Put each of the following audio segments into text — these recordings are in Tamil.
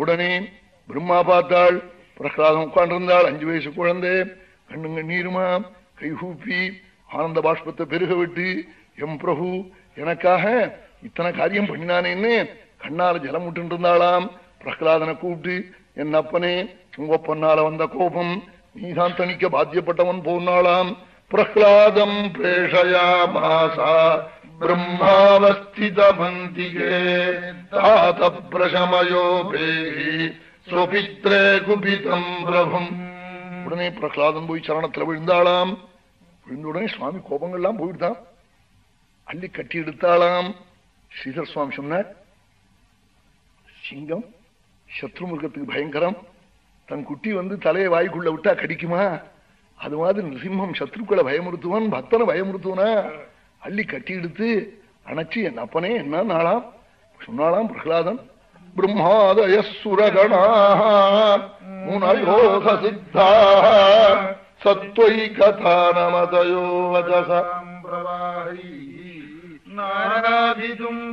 உடனே பிரம்மா பார்த்தாள். பிரகலாதம் உட்காண்டிருந்தாள் அஞ்சு வயசு குழந்தை. கண்ணுங்க நீருமா? கைகூப்பி ஆனந்த பாஷ்பத்தை பெருக விட்டு எம் பிரபு எனக்காக இத்தனை காரியம் பண்ணினானேன்னு கண்ணால ஜலம் விட்டு இருந்தாளாம் பிரகலாதனை கூப்பிட்டு என் அப்பனே உங்கப்பன்னால வந்த கோபம் நீதான் தணிக்க பாத்தியப்பட்டவன் போனாளாம். பிரஹ்லாதம் பிரேஷயா மாசா தாத பிரசமயோ பேகி ஸ்வபித்ரே குபிதம் பிரபம் உடனே பிரகலாதன் போய் சரணத்துல விழுந்தாளாம் விழுந்த உடனே சுவாமி கோபங்கள்லாம் போயிடுதான் அள்ளி கட்டி எடுத்தாளாம் ஸ்ரீதர் சுவாமி சொன்னார் சிங்கம் சத்ரு மிருகத்துக்கு பயங்கரம் தன் குட்டி வந்து தலையை வாய்க்குள்ள விட்டா கடிக்குமா அது மாதிரி நிருசிம்மம் சத்ருக்களை பயமுறுத்துவான் பக்தனை பயமுறுத்துவனா அள்ளி கட்டி எடுத்து அணைச்சு என் அப்பனே என்ன நாளாம்? சொன்னாலாம் பிரகலாதன். பிரம்மாதய சுரகணா முனயோக சித்தா சத்வை கதானமதயோ வஜச நாராதிதும்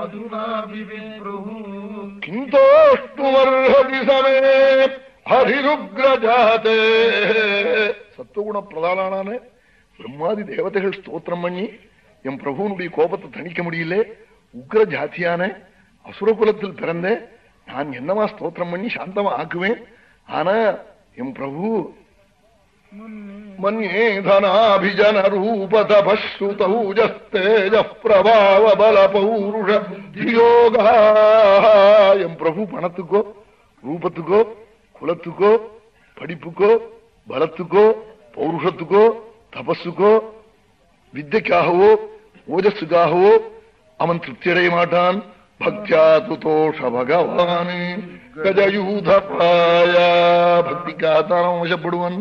அதுனாபிவிப்ருः கிந்தோஷ்டுமர்ஹதி சமே ஹரிருக்ரஜாதே. சத்துவகுண பிரதானான பிரம்மாதி தேவதைகள் ஸ்தோத்திரம் பண்ணி என் பிரபுனுடைய கோபத்தை தணிக்க முடியல உக்ர ஜாத்தியான அசுரகுலத்தில் பிறந்த நான் என்னவா ஸ்தோத்திரம் பண்ணி சாந்தமா ஆக்குவேன் ஆனா என் பிரபு என் பிரபு பணத்துக்கோ ரூபத்துக்கோ குலத்துக்கோ படிப்புக்கோ பலத்துக்கோ பௌருஷத்துக்கோ தபஸுக்கோ வித்தைக்காகவோ ஓஜஸுக்காகவோ அவன் திருப்தி அடைய மாட்டான். பக்தியா துதோஷ பகவான் கஜயூத பாயா வசப்படுவன்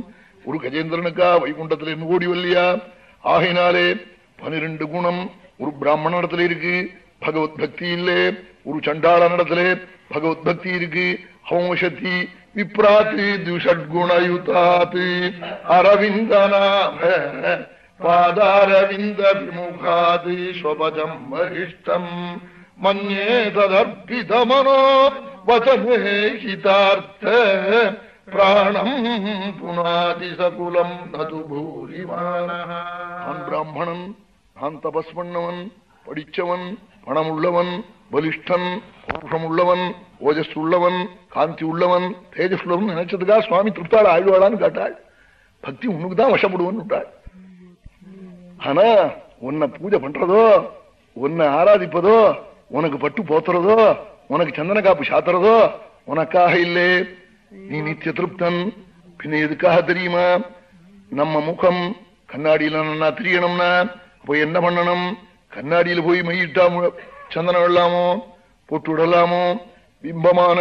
ஒரு கஜேந்திரனுக்கா வைகுண்டத்தில் இருந்து ஓடிவல்லையா வரலையா? ஆகினாலே பனிரெண்டு குணம் ஒரு பிராமண இடத்துல இருக்கு. பகவத் பக்தி இல்லே ஒரு சண்டாள நடத்திலே பகவத் பக்தி இருக்கு. ஹோமசக்தி விப்ராத்தி துஷட்குணயுதாத்து அரவிந்தனாம பாதாரவிந்த விமுகாதி ஸ்வபஜம் வரிஷ்டம். மன்யே ததர்ப்பிதமனோ வசமே ஹிதார்த்த. பிராணம் புனாதி சகுலம் நது பூரிமான நான் பிராமணன் நான் தபஸ் பண்ணவன் படிச்சவன் பணம் உள்ளவன் பலிஷ்டன் பௌருஷம் உள்ளவன் ஓஜஸ் உள்ளவன் காந்தி உள்ளவன் தேஜஸ் உள்ளவன் நினைச்சதுக்காக சுவாமி திருப்தாள் ஆழ்வாளான்னு கேட்டாள். பக்தி உனக்கு தான் வசப்படுவன் விட்டாள் ஆனா உன்னை பூஜை பண்றதோ உன்னை ஆராதிப்பதோ உனக்கு பட்டு போத்துறதோ உனக்கு சந்தன காப்பு சாத்துறதோ உனக்காக இல்லே. நீ நித்திய திருப்தன். பின்ன எதுக்காக தெரியுமா? நம்ம முகம் கண்ணாடியில நல்லா தெரியணும்னா போய் என்ன பண்ணணும்? கண்ணாடியில் போய் மையிட்டா சந்தனம் விடலாமோ பொட்டு விடலாமோ பிம்பமான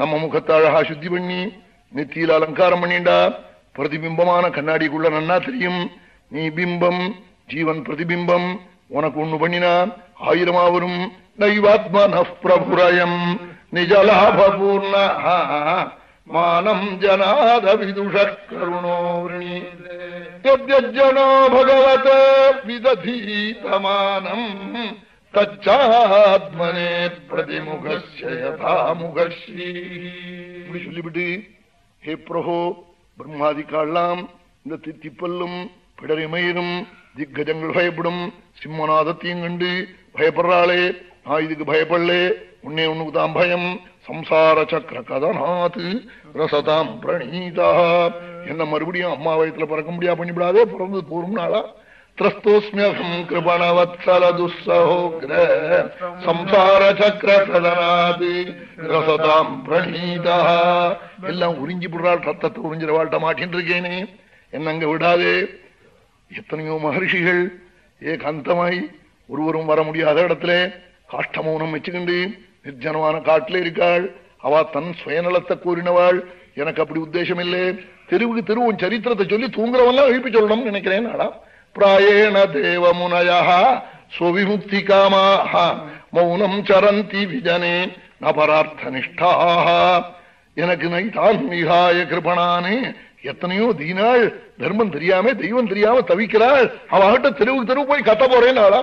நம்ம முகத்தை அழகா சுத்தி பண்ணி நெத்தியில் அலங்காரம் பண்ணிண்டா பிரதிபிம்பமான கண்ணாடிக்குள்ள நன்னா தெரியும். நீ பிம்பம் ஜீவன் பிரதிபிம்பம் உனக்கு ஒண்ணு பண்ணினா ஆயிரமா வரும். நைவாத்மன பிரபுரயம் நிஜலாபூர்ண மானம் ஜனாத விதுஷ கருணோ யஜ்ஜனோ பகவத விததீதமானம் தச்சாத்மனே பிரதிமுகஸ்யதாமுகஸ்ரீ இப்படி சொல்லிவிட்டு ஹே பிரபோ பிரம்மாதிக்காலாம் இந்த தித்திப்பல்லும் பிடரிமயிரும் திக்கஜங்கள் பயப்படும் சிம்மநாதத்தையும் கண்டு பயப்படுறாளே நான் இதுக்கு பயப்படலே உன்னே உனக்கு தான் பயம் சம்சாரச்சக்கர சக்கர ரசதாம் பிரணீதா என்ன மறுபடியும் அம்மா வயத்துல பறக்க முடியா பண்ணிவிடாதே பிறந்து போரும் நாளா? திரஸ்தோஸ்மியகம் கிருபணவத்சல துஸ்ஸஹோக்ர சம்சார சக்கர கதநாத் ரசதாம் பிரணீதா எல்லாம் உறிஞ்சி விடுறாள் ரத்தத்தை உறிஞ்சிற வாழ்ட்ட மாட்டின்னு இருக்கேனே என்ன விடாதே? எத்தனையோ மகர்ஷிகள் ஏகாந்தமாய் ஒருவரும் வர முடியாத இடத்துல காஷ்டமௌனம் வச்சுக்கிண்டு நிர்ஜனமான காட்டில இருக்காள். அவ தன் சுயநலத்தை கூறினவாள். எனக்கு அப்படி உத்தேசம் இல்லை தெருவுக்கு தெரு சரித்திரத்தை சொல்லி தூங்குறவெல்லாம் எழுப்பி சொல்லணும்னு நினைக்கிறேன் ஆடா. பிராயண தேவ முனயா காமாக மௌனம் சரந்தி விஜனே நபரார்த்த நிஷ்டாக எனக்கு நைதான் மிகாய கிருபணானே. எத்தனையோ தீனாள் தர்மம் தெரியாம தெய்வம் தெரியாம தவிக்கிறாள். அவகிட்ட தெருவுக்கு தெருவு போய் கத்த போறேன்னு ஆளா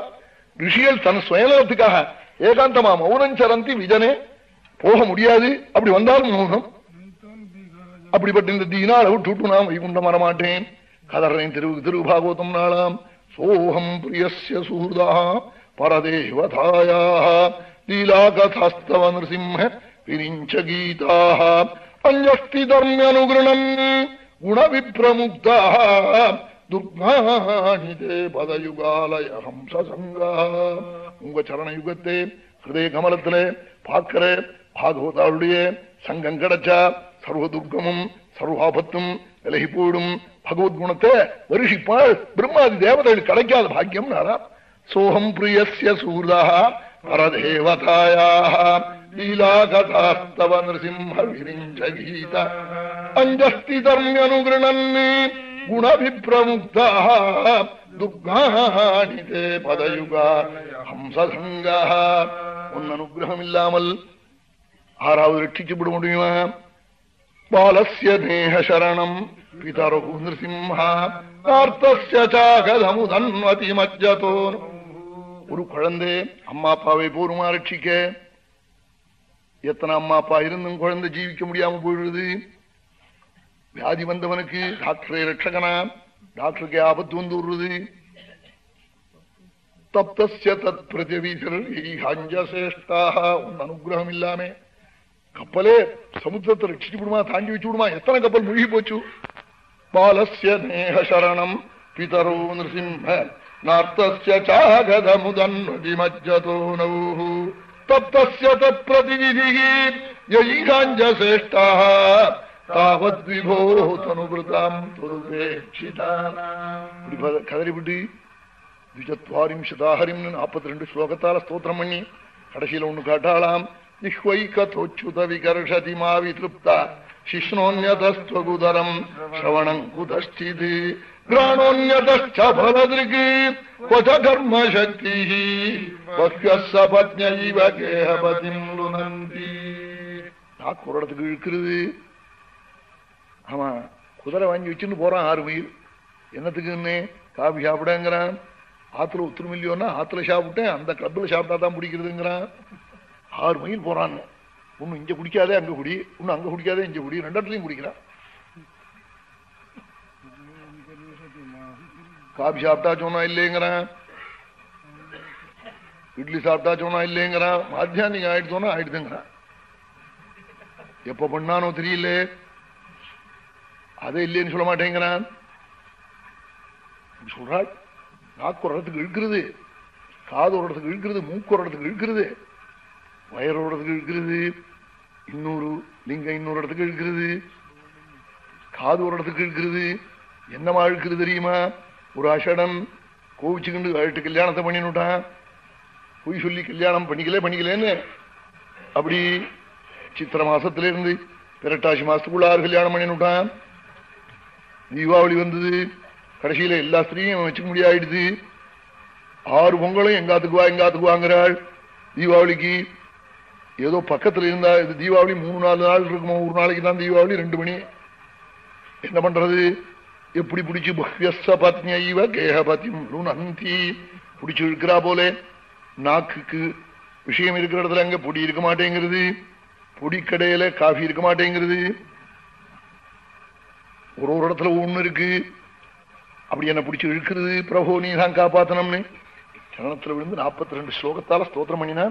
ரிஷிகள் தன் சுயநலத்துக்காக ஏகாந்தமா மௌனம் சரந்தி விஜனே போக முடியாது அப்படி வந்தாலும் மௌனம் அப்படிப்பட்ட இந்த தீனால விட்டு நான் வைகுண்டம் வரமாட்டேன் கதறேன் திரு திரு பாகவதம் நாளாம் சோகம் பிரியஸ்ய சூதா பரதேவதாயா லீலாகதாஸ்தவ நிருசிம்ம விரிஞ்ச கீதா அஞ்சஷ்டி தர்மியனுகிருணன் குணவிப்ரமுக்தா துர்காணிதே பதயுகாலய ஹம்சசங்கா உங்க சரண யுகத்தை ஹிருதய கமலத்திலே பார்க்கிற பாகவதாளுடைய சங்கம் கிடைச்சா சர்வ துர்க்கமும் சர்வாபத்தும் விலகி போயிடும் பகவத் குணத்தை வருஷிப்பாள் பிரம்மாதி தேவதைகள் கிடைக்காத பாக்கியம் நாரா சோகம் பிரியசிய சூர்தா பரதேவதாயா லீலாகதாஸ்தவ நிருசிம்ம விரிஞ்ச கீத. அஞ்சஸ்தி தர்மியனுகிருணன் குணவிப்ரமுக்தா துர்காணிதே பதயுகா ஹம்சசங்கா உன் அனுகிரகம் இல்லாமல் ஆறாவது ரட்சிக்கப்பட முடியுமா? பாலசிய நேக சரணம் பிதரு நிருசிம்ஹார்த்தமுதன்வதி மஜ்ஜதோ. ஒரு குழந்தை அம்மா அப்பாவை போருமா ரட்சிக்க? எத்தனை அம்மா அப்பா இருந்தும் குழந்தை ஜீவிக்க முடியாம போயிடுது? வியாதி வந்தவனுக்கு டாக்டரை ரட்சகனா? டாக்டருக்கு ஆபத்து வந்து விடுறது தப்தஸ்ய தத் பிரதிவிசிரேஷ்டாக உன் அனுகிரகம் இல்லாமே கப்பலே சமுத்திரத்தை ரட்சிச்சு விடுமா தாண்டி வச்சு விடுமா எத்தனை கப்பல் முழுகி போச்சு பாலஸ்ய நேக சரணம் பிதரோ நிருசிம்ம நார்த்தஸ்ய சாகதமுதன்வதி மஜ்ஜதோ நௌஹு தப்தஸ்ய தத் பிரதிநிதிகி யைகாஞ்சசேஷ்டா താവദ്വിഭോരോ തനുവൃതാം തൊടുപേക്ഷിതാനാം കതറിപിട്ടി ദ്വിചത്വാരിംശതാഹരിം നാൽപ്പത്തിരണ്ട് ശ്ലോകത്താല സ്തോത്രം പണി കടശീല ഒന്ന് കാട്ടാളാം നിഷ്വൈകഥോച്യുത വികർഷതി മാവിതൃപ്ത ശിഷ്ണോന്യതസ്വകുതരം ശ്രവണം കുതശ്ചിത് ഗ്രാണോന്യതശ്ച ഫലദൃക് ക്വച കർമ്മശക്തി സപത്നൈവ ഗേഹപതിം ലുനന്തി താക്കുറടത്ത് കിഴുക്കുന്നത് ஆமா குதிரை வாங்கி வச்சுன்னு போறான் ஆறு மயில். என்னத்துக்குன்னு காபி சாப்பிடங்கிறான். ஆத்துல ஒத்துரும் இல்லையோன்னா ஆத்துல சாப்பிட்டேன் அந்த கிளப்ல சாப்பிட்டா தான் பிடிக்கிறதுங்கிறான். ஆறு மயில் போறான் ஒன்னும் இங்க குடிக்காதே அங்க குடி. ஒன்னும் அங்க குடிக்காதே இங்க குடி. ரெண்டு இடத்துலையும் குடிக்கிறான். காபி சாப்பிட்டா சொன்னா இல்லைங்கிறான். இட்லி சாப்பிட்டா சொன்னா இல்லைங்கிறான். மாத்தியானிக்கு ஆயிடுச்சோன்னா ஆயிடுதுங்கிறான். எப்ப பண்ணானோ தெரியல. அதை இல்லைன்னு சொல்ல மாட்டேங்கிறான். சொல்றாள் நாக்கு ஒரு இடத்துக்கு இழுக்கிறது காது ஒரு இடத்துக்கு இழுக்கிறது மூக்கு ஒரு இடத்துக்கு இழுக்கிறது வயர் ஒரு இடத்துக்கு இழுக்கிறது இன்னொரு லிங்கம் இன்னொரு இடத்துக்கு இழுக்கிறது காது ஒரு இடத்துக்கு இழுக்கிறது என்னமா இழுக்கிறது தெரியுமா? ஒரு அஷடன் கோவிச்சுக்கிண்டு அழட்டு கல்யாணத்தை பண்ணினுட்டான். பொய் சொல்லி கல்யாணம் பண்ணிக்கல பண்ணிக்கலன்னு. அப்படி சித்திர மாசத்துல இருந்து பிறட்டாசி மாசத்துக்குள்ள ஆறு கல்யாணம் பண்ணினுட்டான். தீபாவளி வந்தது. கடைசியில எல்லா ஸ்திரீயும் வச்சுக்க முடியாயிடுது. ஆறு பொங்கலும் எங்காத்துக்கு வா எங்காத்துக்கு வாங்குறாள். தீபாவளிக்கு ஏதோ பக்கத்துல இருந்தா இது தீபாவளி மூணு நாலு நாள் இருக்குமோ ஒரு நாளைக்கு தான் தீபாவளி ரெண்டு மணி. என்ன பண்றது? எப்படி பிடிச்சி பஹ்யஸ்த பத்னியைவ கேகபத்தியம் நந்தி பிடிச்சி இருக்கிறா போல. நாக்குக்கு விஷயம் இருக்கிற இடத்துல அங்க பொடி இருக்க மாட்டேங்கிறது. பொடி கடையில காஃபி இருக்க மாட்டேங்கிறது. ஒரு ஒரு இடத்துல ஒண்ணு இருக்கு. அப்படி என்ன பிடிச்சி இழுக்கிறது பிரபோ நீ தான் காப்பாத்தனம்னு சரணத்துல விழுந்து நாற்பத்தி ரெண்டு ஸ்லோகத்தால ஸ்தோத்திரம் பண்ணினா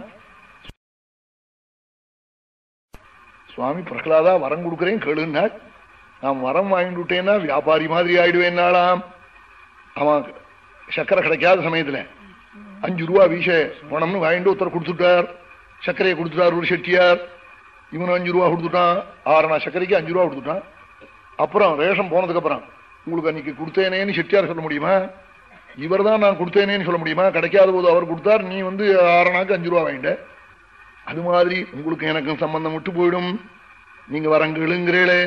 சுவாமி பிரகலாதா வரம் கொடுக்குறேன் கேளுன்னா நான் வரம் வாங்கிட்டு விட்டேன்னா வியாபாரி மாதிரி ஆயிடுவேன்னாலாம் அவன் சக்கரை கிடைக்காத சமயத்துல அஞ்சு ரூபா வீச பணம்னு வாங்கிட்டு ஒருத்தர் கொடுத்துட்டார். சர்க்கரையை கொடுத்துட்டார் ஒரு செட்டியார். இவனும் அஞ்சு ரூபா கொடுத்துட்டான். ஆறனா சர்க்கரைக்கு அஞ்சு ரூபா கொடுத்துட்டான். அப்புறம் ரேஷன் போனதுக்கு அப்புறம் உங்களுக்கு அன்னைக்கு கொடுத்தேனேன்னு செட்டியார் சொல்ல முடியுமா? இவர் தான் நான் கொடுத்தேனேன்னு சொல்ல முடியுமா? கிடைக்காத போது அவர் கொடுத்தார் நீ வந்து ஆறனாக்கு அஞ்சு ரூபா வாங்கிட்ட. அது மாதிரி உங்களுக்கு எனக்கும் சம்பந்தம் விட்டு போயிடும். நீங்க வரங்களுங்கிறீளே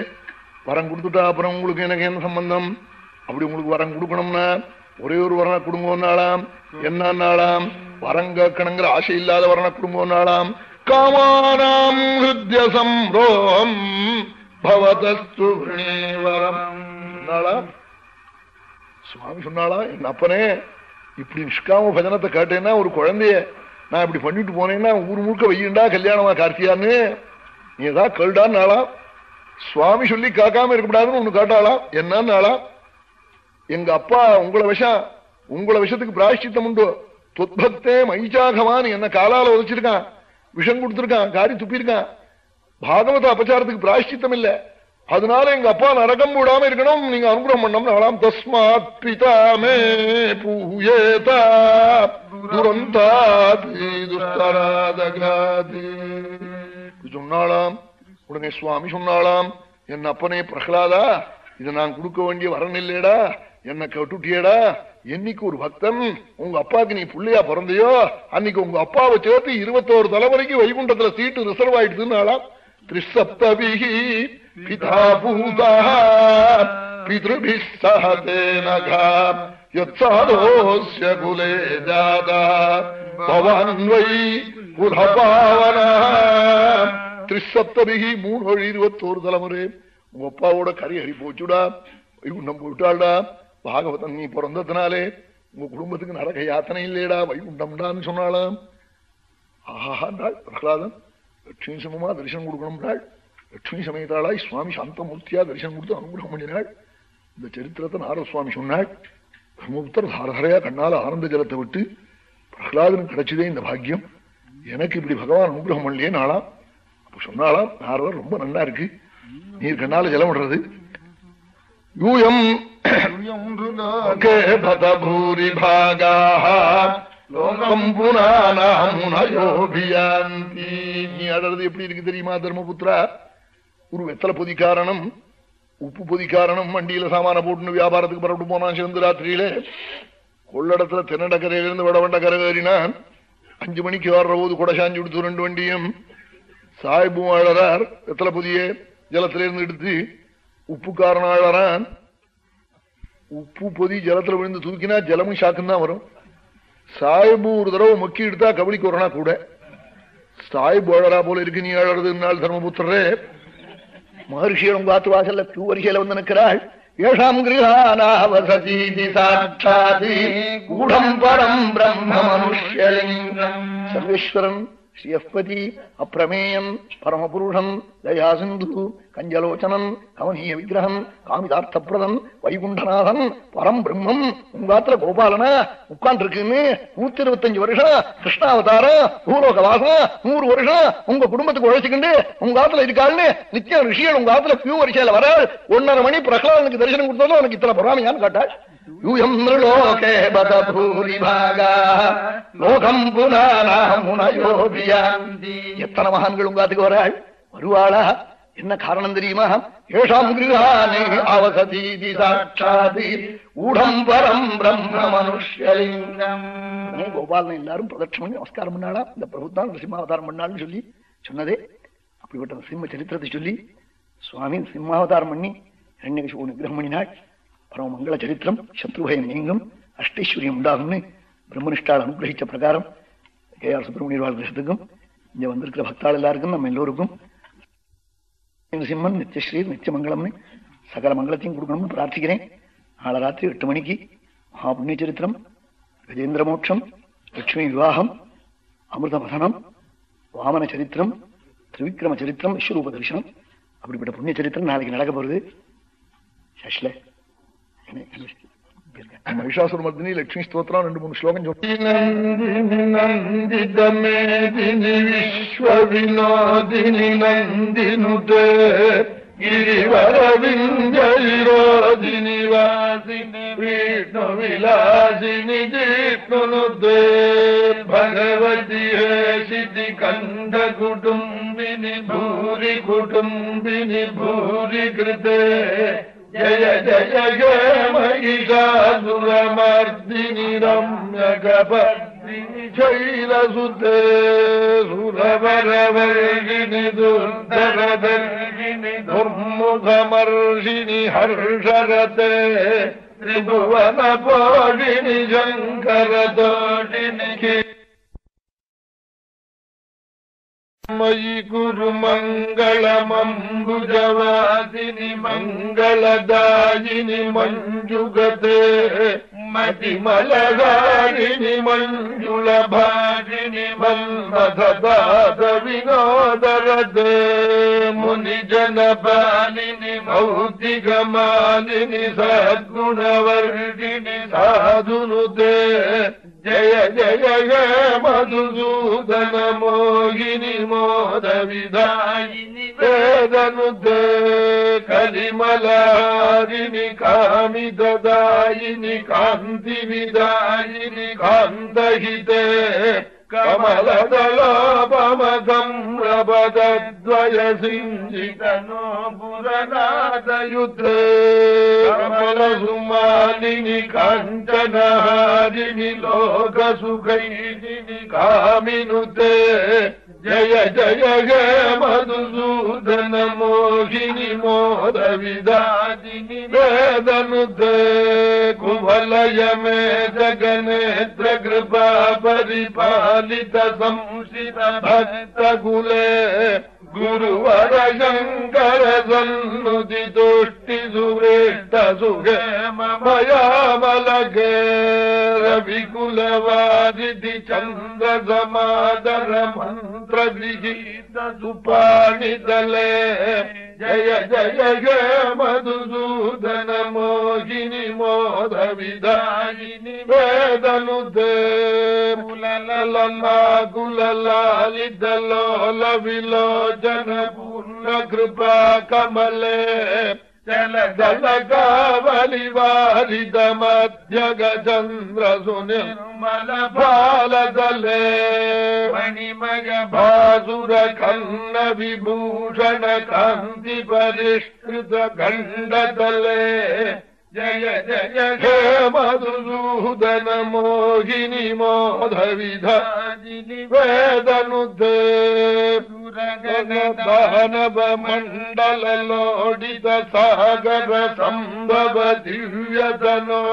வரம் கொடுத்துட்டா அப்புறம் உங்களுக்கு எனக்கு என்ன சம்பந்தம்? அப்படி உங்களுக்கு வரம் கொடுக்கணும்னா ஒரே ஒரு வரண குடும்பம்னாலாம் என்னன்னாலாம்? வரம் கேட்கணுங்கிற ஆசை இல்லாத வரண குடும்பம்னாலாம்? காமானாம் ஹிருத்ய சம்ரோம் பவதஸ்து வரம் சொன்னாளா? சுவாமி சொன்னாளா? என் அப்பனே இப்படி நிஷ்காம பஜனத்தை கேட்டேன்னா ஒரு குழந்தைய நான் இப்படி பண்ணிட்டு போனேன்னா ஊர் முழுக்க வையண்டா கல்யாணமா கார்த்தியான்னு? நீ ஏதாவது கல்டான்னு ஆளாம் சுவாமி சொல்லி காக்காம இருக்கக்கூடாதுன்னு ஒண்ணு காட்டாளாம் என்னன்னு ஆளாம் எங்க அப்பா உங்களை விஷம் உங்களை விஷத்துக்கு பிராஷ்டித்தம் உண்டு. தொத்பக்தே மைச்சாகவான் என்ன காலால உதச்சிருக்கான். விஷம் கொடுத்துருக்கான் காரி துப்பியிருக்கான். பாகவத அபச்சாரத்துக்கு பிராயஷ்டித்தம் இல்ல. அதனால எங்க அப்பா நரகம் விடாம இருக்கணும். நீங்க அனுகிரகம் பண்ணணும் தஸ்மா தஸ்மாத் பிதாமே பூயேதா. துரந்தாதி துஸ்தராதகாதி சொன்னாளாம். உடனே சுவாமி சொன்னாளாம். என் அப்பனே பிரகலாதா இதை நான் கொடுக்க வேண்டிய வரன் இல்லையடா. என்ன கட்டுட்டியடா. என்னைக்கு ஒரு பக்தன் உங்க அப்பாவுக்கு நீ புள்ளையா பிறந்தையோ அன்னைக்கு உங்க அப்பாவை சேர்த்து இருபத்தோரு தலைமுறைக்கு வைகுண்டத்துல சீட்டு ரிசர்வ் ஆயிடுதுன்னு திரிசப்தபிகி பிதா பூதா பிதృభి சஹதேனகா யத்சாதோஸ்ய குலே ஜாதா பவான் வை குலபாவன திரிசப்தபிகி மூணு வழி இருபத்தோரு தலைமுறை உங்க அப்பாவோட கறி ஹரி போச்சுடா வைகுண்டம் போயிட்டாள்டா பாகவதன் நீ பிறந்ததுனாலே உங்க குடும்பத்துக்கு நடக்க யாத்தனை இல்லையடா வைகுண்டம்டான்னு சொன்னாலாம் ஆஹாண்டாள் பிரகலாதன் லட்சுமி சமமா தரிசனம் கொடுக்கணும்னாள் லட்சுமி சமயத்தாளாய் சுவாமி சாந்தமூர்த்தியா தரிசனம் கொடுத்து அனுகிரகம் பண்ணினாள். இந்த சரித்திரத்தை நாரத சுவாமி சொன்னாள். பிரம்மபுத்தர் தாரதரையா கண்ணால ஆனந்த ஜலத்தை விட்டு பிரகலாதனுக்கு கிடைச்சதே இந்த பாக்கியம். எனக்கு இப்படி பகவான் அனுகிரகம் பண்ணலையே நாளாம் அப்ப சொன்னாலாம் நாரதர் ரொம்ப நல்லா இருக்கு. நீர் கண்ணால ஜலம் விடுறது. யூயம் பத லோகம் புனானாமுனயோபியாந்தி. நீ அழறது எப்படி இருக்கு தெரியுமா தர்மபுத்திரா? ஒரு வெத்தலை பொதிக்காரணம் உப்பு பொதிக்காரணம் வண்டியில சாமான போட்டுன்னு வியாபாரத்துக்கு புறப்பட்டு போனான் சேர்ந்து ராத்திரியில. கொள்ளடத்துல தென்னடக்கரையிலிருந்து வடவண்ட கரகேறினான் அஞ்சு மணிக்கு வர்ற போது குடசாஞ்சி கொடுத்து ரெண்டு வண்டியும். சாய்பும் அழறார் வெத்தலை பொதிய ஜலத்திலிருந்து எடுத்து உப்பு காரணம் அழறான் உப்பு பொதி ஜலத்துல விழுந்து தூக்கினா ஜலமும் ஷாக்கும் தான் வரும். சாய்பு ஒரு தடவை மக்கி எடுத்தா கபடிக்கு வரனா கூட. சாய்பு அழறா போல இருக்கு நீ அழறதுனால் தர்மபுத்திரே மகர்ஷியிடம் உங்க வாசல்ல பூ வரிசையில வந்து நிற்கிறாள். ஏஷாம் கிரகானாவசதீதி சாட்சாதி கூடம் பரம் பிரம்ம மனுஷலிங்கம் சர்வேஸ்வரன் ஸ்ரீயஸ்பதி அப்பிரமேயம் பரமபுருஷம் தயாசிந்து கஞ்சலோச்சனன் கவனீய விக்கிரகன் காமிதார்த்தப்பிரதன் வைகுண்டநாதன் பரம் பிரம்மம் உங்காத்துல கோபாலனா உட்கார்ந்துருக்குன்னு நூத்தி இருபத்தஞ்சு வருஷம் கிருஷ்ணாவதாரம் பூலோக வாசம் நூறு வருஷம் உங்க குடும்பத்துக்கு உழைச்சிக்கிண்டு உங்க ஆத்துல இருக்காள்னு நித்தியம் ரிஷியல் உங்க ஆத்துல பியூ வரிசையில வராள். ஒன்னரை மணி பிரகலாதனுக்கு தரிசனம் கொடுத்ததும் உனக்கு இத்தனை பொறாமையான்னு கேட்டாள். யூயம் லோகே பத பூரி பாகா லோகம் புனானாமுனயோபியாந்தி எத்தனை மகான்கள் உங்காத்துக்கு வராள்? வருவாளா? என்ன காரணம் தெரியுமா? ஏஷாம் கிருஹானே அவசதீதி சாட்சாதி ஊடம்பரம் பிரம்ம மனுஷலிங்கம் கோபாலன் எல்லாரும் பிரதட்சம் பண்ணி நமஸ்காரம் பண்ணாளா? இந்த பிரபுத்தான் நரசிம்மாவதாரம் பண்ணாள்னு சொல்லி சொன்னதே. அப்படிப்பட்ட சிம்ம சரித்திரத்தை சொல்லி சுவாமி சிம்மாவதாரம் பண்ணி இரண்யகசிபு நிகிரகம் பண்ணினாள். பரம மங்கள சரித்திரம் சத்ருபயம் நீங்கும் அஷ்டைஸ்வரியம் உண்டாகும்னு பிரம்மனிஷ்டால் அனுகிரகிச்ச பிரகாரம் கே ஆர் சுப்பிரமணியர் வாழ்கிறதுக்கும் இங்கே வந்திருக்கிற பக்தாள் எல்லாருக்கும் நம்ம எல்லோருக்கும் சிம்மன் நித்தியஸ்ரீ நித்தியமங்கலம்னு சகல மங்களத்தையும் கொடுக்கணும்னு பிரார்த்திக்கிறேன். நாளை ராத்திரி எட்டு மணிக்கு மகாபுண்ணிய சரித்திரம் கஜேந்திர மோட்சம் லட்சுமி விவாகம் அமிர்த மதனம் வாமன சரித்திரம் திரிவிக்ரம சரித்திரம் விஸ்வரூப தரிசனம் அப்படிப்பட்ட புண்ணிய சரித்திரம் நாளைக்கு நடக்க போகிறது சஷ்ல மகிஷாசுர மர்தினி லட்சுமி ஸ்தோத்திரம் ரெண்டு மூணு ஸ்லோகம் நந்தினி நந்திதமேதினி விஸ்வவினோதினி நந்தினுதே गिरिवरविन्दरोदिनि वासिनि विष्णुविलासिनि जिष्णुनुदे भगवति हेशिति कण्ठकुटुम्बिनि भूरि कुटुम्बिनि भूरि कृते Geleceğime icaz ve merdini ramle kabardini Çeyle zudde zure vere vergini dur dere dergini Durmu kamarjini har şerede Ribu ve mebojini ki मयि गुरु मङ्गलमम्बुजवादिनि मङ्गलदाजिनि मञ्जुगते मतिमलवारिणि मञ्जुलभाजिनि भल्मधाद विनोदरते मुनिजनपालिनि भौतिकमालिनि सद्गुणवर्णिनि साधुनुते జయ జయ జయ మధుసూదన మోహిని మోద విధాయిని వేదనుదే కలిమలారిని కామిదాయిని కాంతి విదాయిని కాంతహితే कमलदलोपमकम् प्रवदद्वय सिञ्जितनो कमलसुमालिनि काञ्चनहारिणि लोकसुखैनि कामिनुते। जय जय जय मधुसूदन मोहिनी मोद विदादिनी वेदनुदे कुभलय मे जगनेत्र कृपा परिपालित संशित भक्तकुले गुरुवर शङ्कर सन्नुदि दोष्टि सुवेष्ट सुगे चन्द्र समादर मन्त्र लिखितपाणि జయ జయ గే మధుసూదన మోహిని మోద విధాయిని వేదను దేములలాలిదలోల విలోచన పూర్ణ కృపా కమలే. जल जनका बलिवारितमध्यग चन्द्र सुनिर्मनफालतले मणिमग भासुरखण्ड विभूषण कान्ति परिष्कृत खण्डतले जय जय जय मधुरुहृदन मोहिनी मोधविधानि वेदनु रजन सहनव मण्डल लोडित सहगर सम्भव दिव्यतनो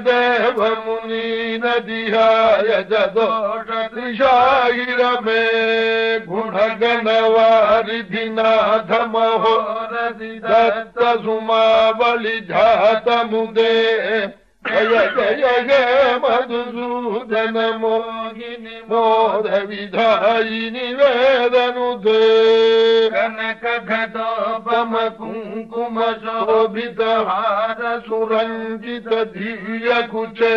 देह मु नीहग वारी नथम सुमिझा त मुदे जय जय गे मधुसूदन मोहिनि मोदविधायिनि वेदनु द्वे जनकभटोपम कुङ्कुमशोभितवारसुरञ्जित दिव्य कुचे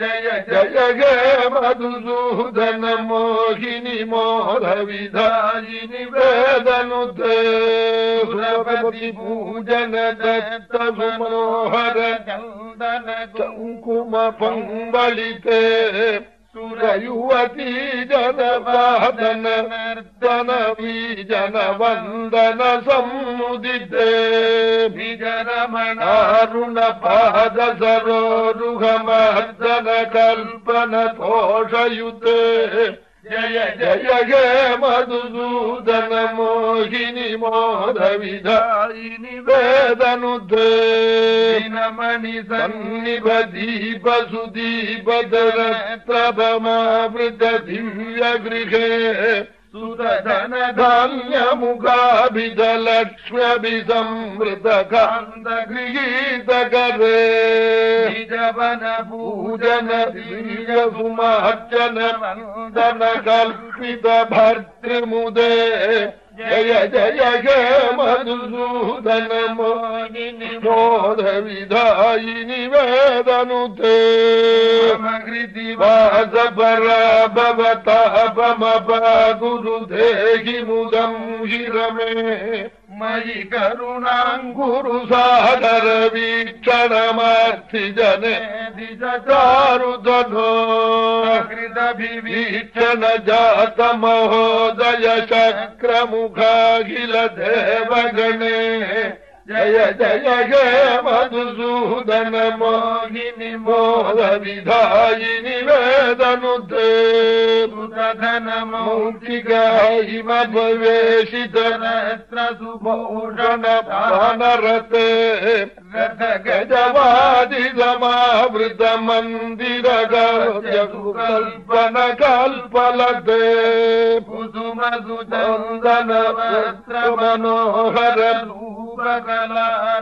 जय जय गेव मधु सुहृधन मोहिनी मोधविधायिनि वेदनु दे स्वन जोहर चन्दन कङ्कुमपं वलिते रयुवती जनव जनवर्जनवी जनवन्दन संमुदिते। विजनमरुणपादसरोरुहमर्जन कल्पन तोषयुते जय जय जयगे मधुसूदन मोहिनि मोदविधायिनि वेदनुधन मणि सन्निपदीपसु दिव्यगृहे सुरजन धान्यमुखाभिजलक्ष्म्यभि संमृतकान्ध गृहीत करे निजवन भूजन बीजसुमहज्जनन्दन कल्पित भर्तृमुदे जय जय कुरुहृदयनोधविधायिनि वेदनुते म कृतिभास पर भवता पमब गुरुदेहि मुगं हि रमे मयि करुणाङ्गुरुगरवीक्षणमर्थिजने दि चारुदो हृदभिवीक्षण जातमहोदय चक्रमुखाखिलधेवगणे జయ జయ జయ మధుసూదన మోహిని మోద విధాయిని వేదనుద్రే ధన మౌక్తికాయిమ ద్వేషితనత్ర సుభూషణ ప్రాణరతే రథ గజవాది సమావృత మందిర కల్పన కల్పలతే కుసుమసు చందన మనోహర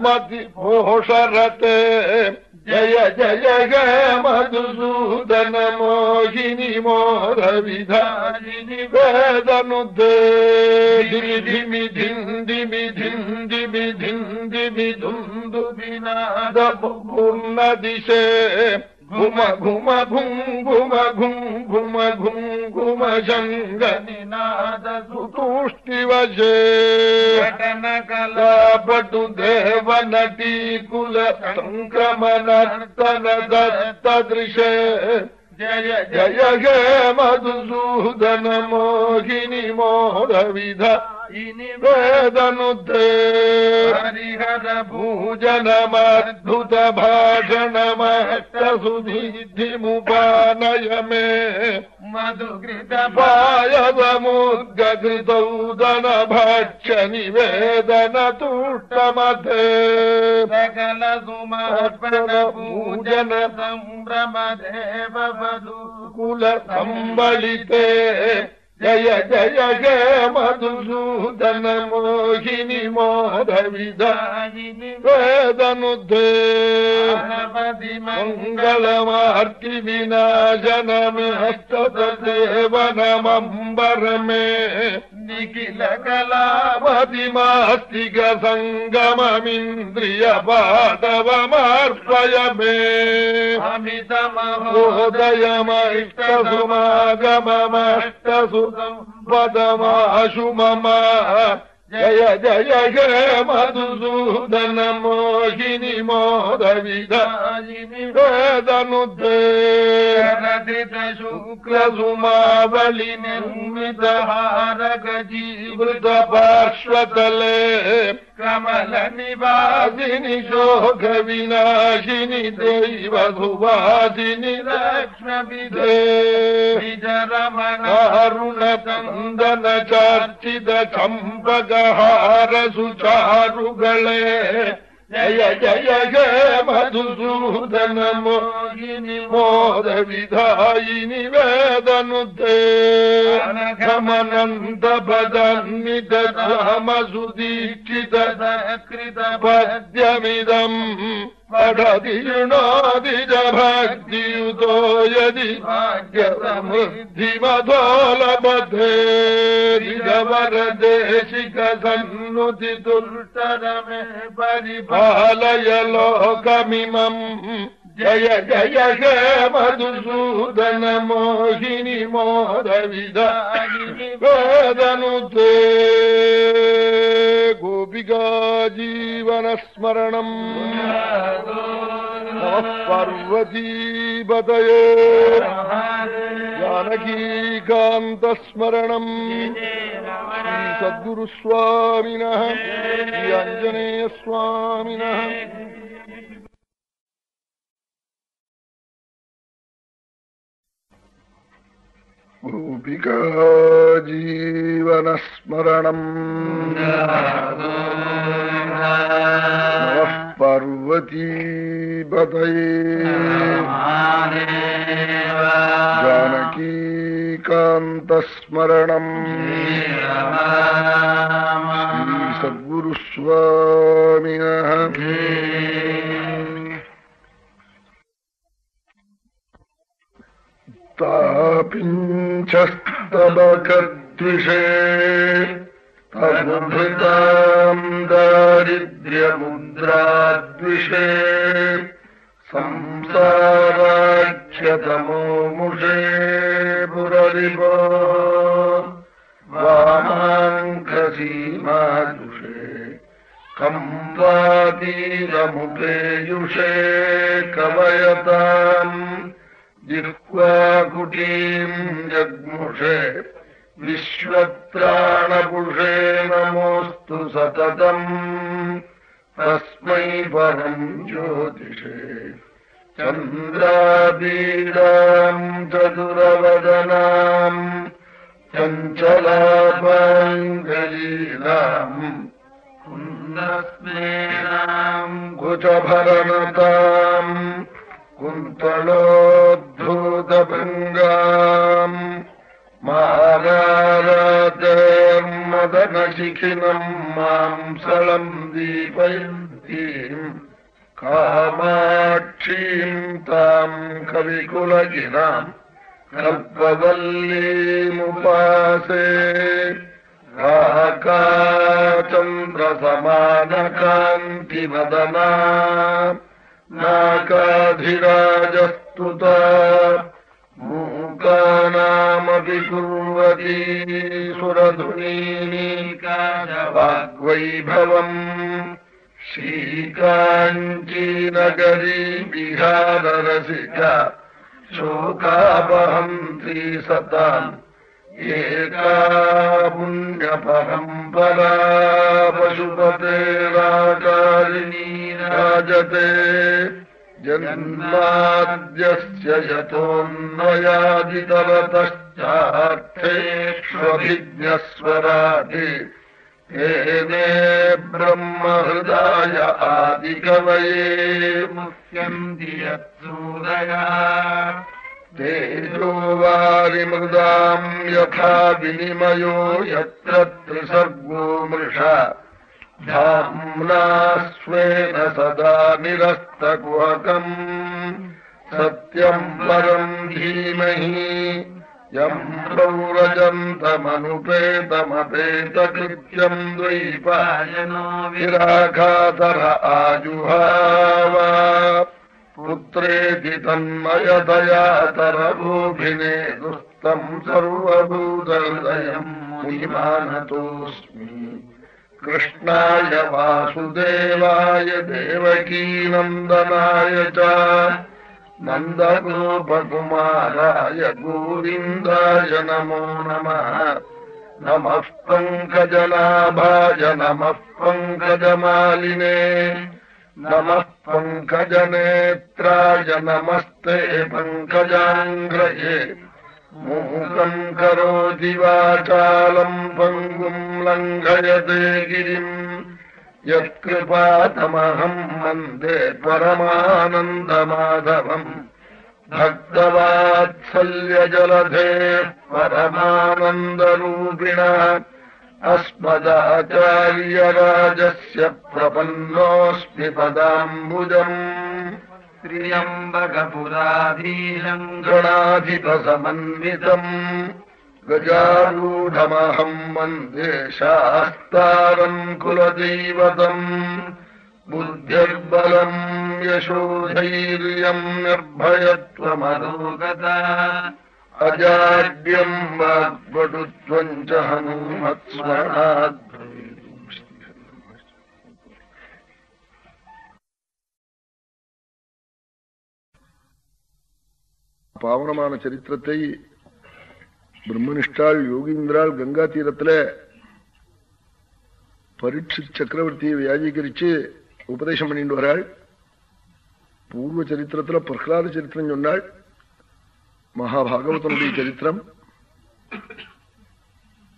మతి భూషరతే జయ జయ గయ మధుసూదన మోహిని మోర విధాని వేదనుద్దేమి ధిమి ధిందిమి ధిందిమి ధిందిమి ధుందు వినాద పూర్ణ దిశే घुम घुम घुं घुम घुं घुम घुं भुमघुमघुङ् भुमघुम् भुमघुङ्ुम जङ्गनि नादु तूष्टिवशेटनकलपटुदेवनटीकुल शङ्क्रमनर्तन दत्तदृशे जय जय हे मधुसूदन मोहिनि मोहविध निवेदनु हरिहर भूजनमद्भुत भाषण मे मधुघृतपायदमुद्र कृतौ निवेदन तुष्टमते नगल सुम प्रूजन संप्रमदेव मधु पूजन सम्भ्रम देव कुल सम्बलिते जय जय हे मधुसूदन मोहिनि मोदविधायिनि वेदनुद्धे मङ्गलमार्ति विनाशनमस्तदेवनमम्बर मे निखिल कलामतिमास्तिक सङ्गममिन्द्रिय पादवमर्पय badama, badama, shumama, జయ జయ జయ మధుసూదన మోహిని మోద వేదనుద్ధృత శుక్ల సుమావళి నిర్మిత హారక జీవృత పార్శ్వతలే కమల నివాసిని శోక వినాశిని దైవ సువాసిని లక్ష్మవిదే విజరమణ అరుణ కందన చర్చిత చంపక जय जय हे मधुसूदन मोहिनि मोद विधायिनि वेदनुते अनघमनन्द पदन्नित रामसुदीक्षित कृत पद्यमिदम् पठति शृणोति च पठतियुणादिजभक्तियुतो यदि भाग्यसमृद्धिमधोलबद्धेरिजवरदेशिकसन्नुति दुर्टरमे परिपालय लोकमिमम् జయ జయ హే మధుసూదన మోహిని మోద విధాని వేదనుతే గోపికా జీవన స్మరణం పార్వతీపతయే జానకీకాంతస్మరణం సద్గురుస్వామిన శ్రీ ఆంజనేయస్వామిన गोपिका जीवनस्मरणम् नः पार्वती बतये। जानकीकान्तस्मरणम् सद्गुस्वामी तापिञ्चस्तबकद्विषे तमुभृताम् दारिद्र्यमुद्राद्विषे संसाराख्यतमो मुषे पुररिपो वामाङ्कसीमादुषे कम्पातीरमुपेयुषे कवयताम् जिह्वाकुटीम् जग्मुषे विश्वत्राणपुषे नमोऽस्तु सततम् तस्मै परम् ज्योतिषे चन्द्रादीडाम् चतुरव वदनाम् चञ्चलापाङ्गलीनाम् कुन्दस्मेनाम् कुचभरणताम् कुन्तलोद्धूतभङ्गाम् महारारातेर्मदनशिखिनम् मांसलम् दीपयन्तीम् कामाक्षीम् ताम् कविकुलगिनाम् कल्पवल्लीमुपासे राकाचन्द्रसमानकान्तिवदना नाकाधिराजस्तुता मूकानामपि कुर्वती सुरधुनीकाशवाग्वैभवम् श्रीकाञ्चीनगरी विहाररसिका शोकापहन्त्री सताम् एका पुण्यपरम्परा पशुपतेराकारिणी राजते जन्माद्यस्य यतोऽन्वयादितरतश्चार्थेष्वभिज्ञस्वराटे तेने ब्रह्महृदाय आदिकवये। मुख्यम् दियत्सूदया। तेजो वारिमृदाम् यथा विनिमयो यत्र त्रिसर्गो मृषा। धाम्ना स्वेन सदा निरस्तकुहकम्। सत्यम् परम् धीमहि यम् प्रौरजन्तमनुपेतमपेतकृत्यम् द्वैपायनो विराघातर आजुहावा। पुत्रेति तन्मयदयातरभूभिने दुस्तम् सर्वभूतहृदयम् मुनिमानतोऽस्मि। कृष्णाय वासुदेवाय देवकीनन्दनाय च नन्दगोपकुमाराय गोविन्दाय नमो नमः। नमः पङ्कजनाभाय नमः पङ्कजमालिने। नमः पङ्कजनेत्राय नमस्ते पङ्कजाङ्ग्रये मूकम् करोति वाचालम् पङ्गुम् लङ्घयते गिरिम्। यत्कृपातमहम् वन्दे परमानन्दमाधवम्। भक्तवात्सल्यजलधेः परमानन्दरूपिणः। अस्मदाचार्यराजस्य प्रपन्नोऽस्मि पदाम्बुजम् त्र्यम्बकपुराधीशम् गणाधिपसमन्वितम् गजारूढमहम् वन्दे शास्तारम् कुलदैवतम् बुद्धिर्बलम् यशोधैर्यम् निर्भयत्वमरोगता अजाड्यम् वाग्वटुत्वम् च हनुमत्स्मरणात् பாவனமான சரித்திரத்தை பிரம்மனிஷ்டால் யோகீந்திரால் கங்கா தீரத்துல பரீட்சி சக்கரவர்த்தியை வியாஜீகரிச்சு உபதேசம் பண்ணிட்டு வராள். பூர்வ சரித்திரத்துல பிரஹ்லாத சரித்திரம் சொன்னாள். மகாபாகவதனுடைய சரித்திரம்.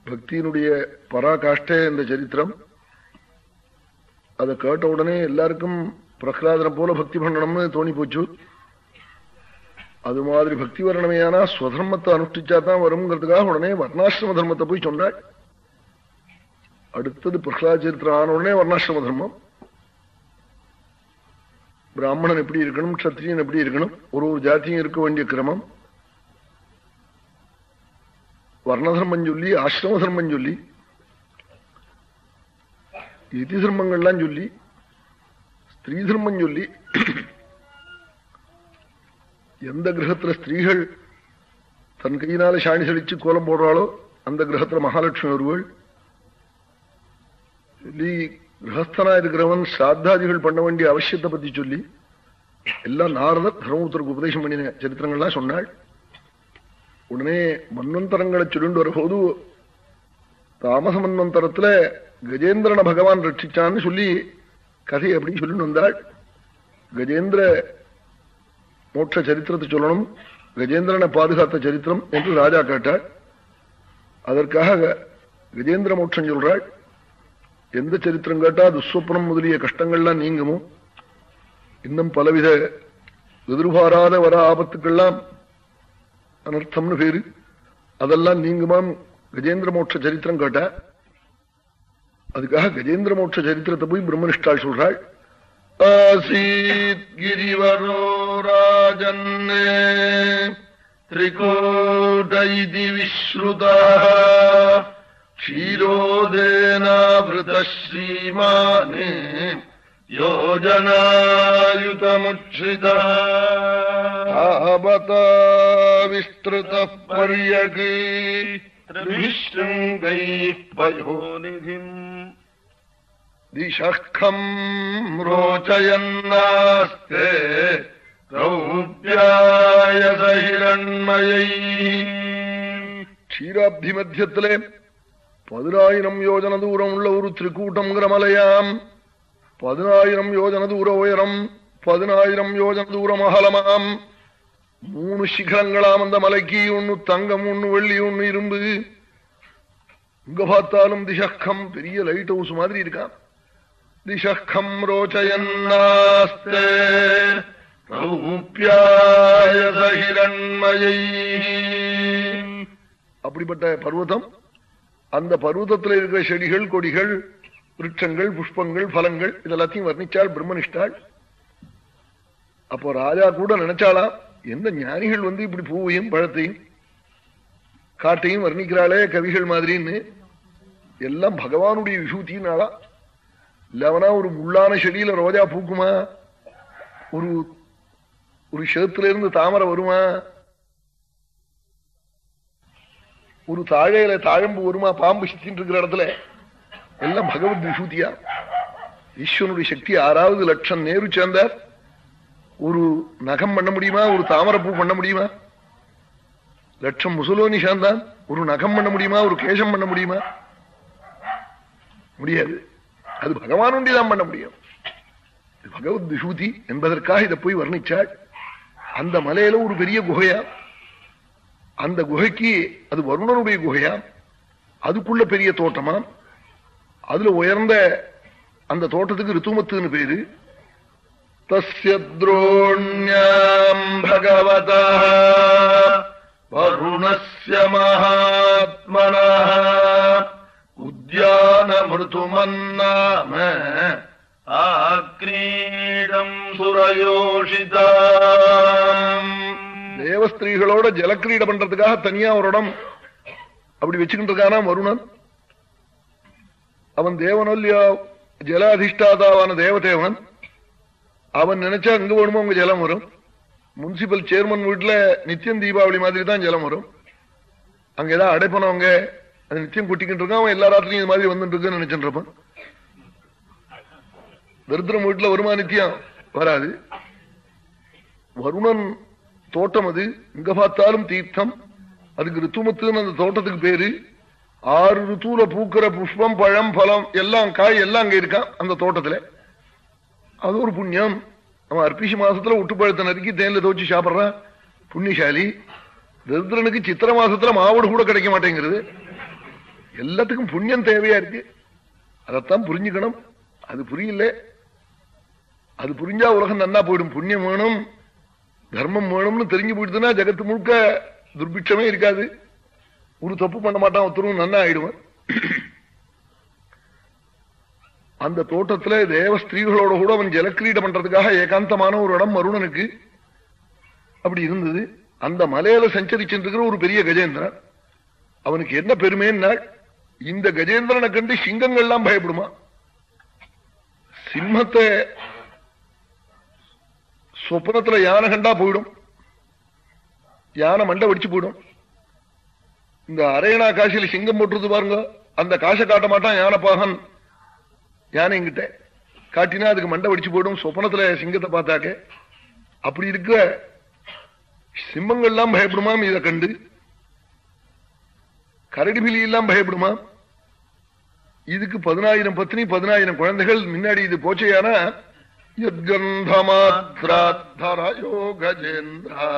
பக்தியினுடைய பராகாஷ்டே இந்த சரித்திரம். அதை கேட்ட உடனே எல்லாருக்கும் பிரஹ்லாதனை போல பக்தி பண்ணணும்னு தோணி போச்சு அது மாதிரி பக்தி வரணுமையானா ஸ்வதர்மத்தை அனுஷ்டிச்சா தான் வருங்கிறதுக்காக உடனே வர்ணாசிரம தர்மத்தை போய் சொன்னாள் அடுத்தது பிரகலாத சரித்திரம் ஆன உடனே வர்ணாசிரம தர்மம் பிராமணன் எப்படி இருக்கணும் கத்திரியன் எப்படி இருக்கணும் ஒரு ஒரு ஜாத்தியும் இருக்க வேண்டிய கிரமம் வர்ணதர்மம் சொல்லி ஆசிரம தர்மம் சொல்லி யுதி தர்மங்கள்லாம் சொல்லி ஸ்திரீ தர்மம் சொல்லி எந்த கிரகத்துல ஸ்திரீகள் தன் கையினால சாணி செழிச்சு கோலம் போடுறாளோ அந்த கிரகத்துல மகாலட்சுமி வருவள். சொல்லி கிரகஸ்தனா இருக்கிறவன் சாத்தாதிகள் பண்ண வேண்டிய அவசியத்தை பத்தி சொல்லி எல்லாம் நாரதர் தர்மபுத்தருக்கு உபதேசம் பண்ணின சரித்திரங்கள்லாம் சொன்னாள். உடனே மன்வந்தரங்களை சொல்லிட்டு வரும்போது தாமச மன்வந்தரத்துல கஜேந்திரனை பகவான் ரட்சிச்சான்னு சொல்லி கதை அப்படின்னு சொல்லிட்டு வந்தாள். கஜேந்திர மோட்ச சரித்திரத்தை சொல்லணும் கஜேந்திரனை பாதுகாத்த சரித்திரம் என்று ராஜா கேட்டாள் அதற்காக கஜேந்திர மோட்சம் சொல்றாள் எந்த சரித்திரம் கேட்டா துஸ்வப்னம் முதலிய கஷ்டங்கள்லாம் நீங்குமோ இன்னும் பலவித எதிர்பாராத வர ஆபத்துக்கெல்லாம் அனர்த்தம்னு பேரு. அதெல்லாம் நீங்குமாம் கஜேந்திர மோட்ச சரித்திரம் கேட்டா அதுக்காக கஜேந்திர மோட்ச சரித்திரத்தை போய் பிரம்மனிஷ்டாள் சொல்றாள் आसीत् गिरिवरो राजन्ने त्रिकोट इति विश्रुतः। क्षीरोदेनावृतः श्रीमाने योजनायुतमुच्छ्रितः। योजनायुतमुच्छ्रितावता विस्तृतः पर्यगे त्रिविश्रृङ्गैः पयोनिधिम्। दिशःखम् रोचयन्नास्ते द्रौप्यायस हिरण्मयै க்ஷீராப்தி மத்தியத்திலே பதினாயிரம் யோஜன தூரம் உள்ள ஒரு திருக்கூட்டம்ங்கிற மலையாம் பதினாயிரம் யோஜன தூர உயரம் பதினாயிரம் யோஜன தூரம் அகலமாம் மூணு சிகரங்களாம் அந்த மலைக்கு ஒன்னு தங்கம் ஒன்னு வெள்ளி ஒன்னு இரும்பு. இங்க பார்த்தாலும் திசக்கம் பெரிய லைட் ஹவுஸ் மாதிரி இருக்கான் திசக்கம் ரோச்சயன்னாஸ்தே அப்படிப்பட்ட பர்வதம் அந்த பர்வதத்தில் இருக்கிற செடிகள் கொடிகள் விருட்சங்கள் புஷ்பங்கள் பலங்கள் இதெல்லாத்தையும் வர்ணிச்சாள் பிரம்மனிஷ்டாள். அப்போ ராஜா கூட நினைச்சாலாம் எந்த ஞானிகள் வந்து இப்படி பூவையும் பழத்தையும் காட்டையும் வர்ணிக்கிறாளே கவிகள் மாதிரின்னு. எல்லாம் பகவானுடைய விசூத்தினாலா இல்லவனா ஒரு முள்ளான செடியில ரோஜா பூக்குமா? ஒரு ஒரு ஷேத்துல இருந்து தாமரை வருமா? ஒரு தாழையில தாழம்பு வருமா? பாம்பு சுத்தின்னு இருக்கிற இடத்துல. எல்லாம் பகவத் விசூதியா? ஈஸ்வனுடைய சக்தி ஆறாவது லட்சம் நேரு சேர்ந்தார். ஒரு நகம் பண்ண முடியுமா? ஒரு தாமரை பூ பண்ண முடியுமா? லட்சம் முசுலோனி சேர்ந்தான். ஒரு நகம் பண்ண முடியுமா? ஒரு கேசம் பண்ண முடியுமா? முடியாது. அது பகவானுண்டி தான் பண்ண முடியும். பகவத் விஷூதி என்பதற்காக இதை போய் வர்ணிச்சாள். அந்த மலையில ஒரு பெரிய குகையா? அந்த குகைக்கு அது வருணனுடைய குகையா? அதுக்குள்ள பெரிய தோட்டமா? அதுல உயர்ந்த அந்த தோட்டத்துக்கு ரித்துமத்துன்னு பேரு. தஸ்ய துரோண்யாம் பகவத. வருணஸ்ய மகாத்மனா உத்தியானமிருதுமன்னாம ஆக்ரீடம் சுரயோஷிதா தேவஸ்திரீகளோட ஜலக்கிரீட பண்றதுக்காக தனியா ஒரு இடம் அப்படி வச்சுக்கிட்டு இருக்கானா வருணன்? அவன் தேவனொல்லியா ஜல அதிஷ்டாதாவான தேவதேவன். அவன் நினைச்சா அங்க வேணுமோ அங்க ஜலம் வரும். முனிசிபல் சேர்மன் வீட்டுல நித்தியம் தீபாவளி மாதிரி தான் ஜலம் வரும். அங்க ஏதாவது அடைப்பனவங்க அது நிச்சயம் குட்டிக்கிட்டு இருக்கான். அவன் எல்லா ராத்திரியும் இது மாதிரி வந்துட்டு இருக்குன்னு நினைச்சுட்டு இருப்பான் தரித்திரம் வீட்டுல வருமா நித்தியம் வராது. வருணன் தோட்டம் அது. இங்க பார்த்தாலும் தீர்த்தம். அதுக்கு ரித்துமத்துன்னு அந்த தோட்டத்துக்கு பேரு. ஆறு ரித்துல பூக்கிற புஷ்பம் பழம் பழம் எல்லாம் காய் எல்லாம் அங்க இருக்கான் அந்த தோட்டத்துல. அது ஒரு புண்ணியம். அவன் அர்ப்பிஷ மாசத்துல உட்டுப்பழத்தை நறுக்கி தேன்ல துவச்சு சாப்பிடுறான். புண்ணியசாலி. தரித்திரனுக்கு சித்திர மாசத்துல மாவடு கூட கிடைக்க மாட்டேங்கிறது. எல்லாத்துக்கும் புண்ணியம் தேவையா இருக்கு. அதைத்தான் புரிஞ்சுக்கணும். அது புரியல. அது புரிஞ்சா உலகம் நன்னா போயிடும். புண்ணியம் வேணும் தர்மம் வேணும்னு தெரிஞ்சு போயிடுதுன்னா ஜெகத்து முழுக்க துர்பிட்சமே இருக்காது. ஒரு தப்பு பண்ண மாட்டான் ஒருத்தரும் நன்னா ஆயிடுவேன். அந்த தோட்டத்துல தேவ ஸ்திரீகளோட கூட அவன் ஜலக்கிரீடம் பண்றதுக்காக ஏகாந்தமான ஒரு இடம் வருணனுக்கு அப்படி இருந்தது. அந்த மலையில சஞ்சரிச்சிருக்கிற ஒரு பெரிய கஜேந்திரன் அவனுக்கு என்ன பெருமைன்னா இந்த கஜேந்திரனை கண்டு சிங்கங்கள்லாம் பயப்படுமா? சிம்மத்தை சொப்னத்துல யானை கண்டா போயிடும். யானை மண்டை வடிச்சு போயிடும். இந்த அரையணா காசியில சிங்கம் போட்டுருது பாருங்க. அந்த காசை காட்ட மாட்டான் யானை பாகன். யானை எங்கிட்ட காட்டினா அதுக்கு மண்டை வடிச்சு போயிடும். சொப்பனத்துல சிங்கத்தை பார்த்தாக்க. அப்படி இருக்க சிம்மங்கள்லாம் பயப்படுமாம் இதை கண்டு கரடி பிலி எல்லாம் பயப்படுமா? இதுக்கு பதினாயிரம் பத்னி பதினாயிரம் குழந்தைகள் முன்னாடி இது போச்சையானா? யத்கந்தமாத்ராத்தராயோ கஜேந்திரா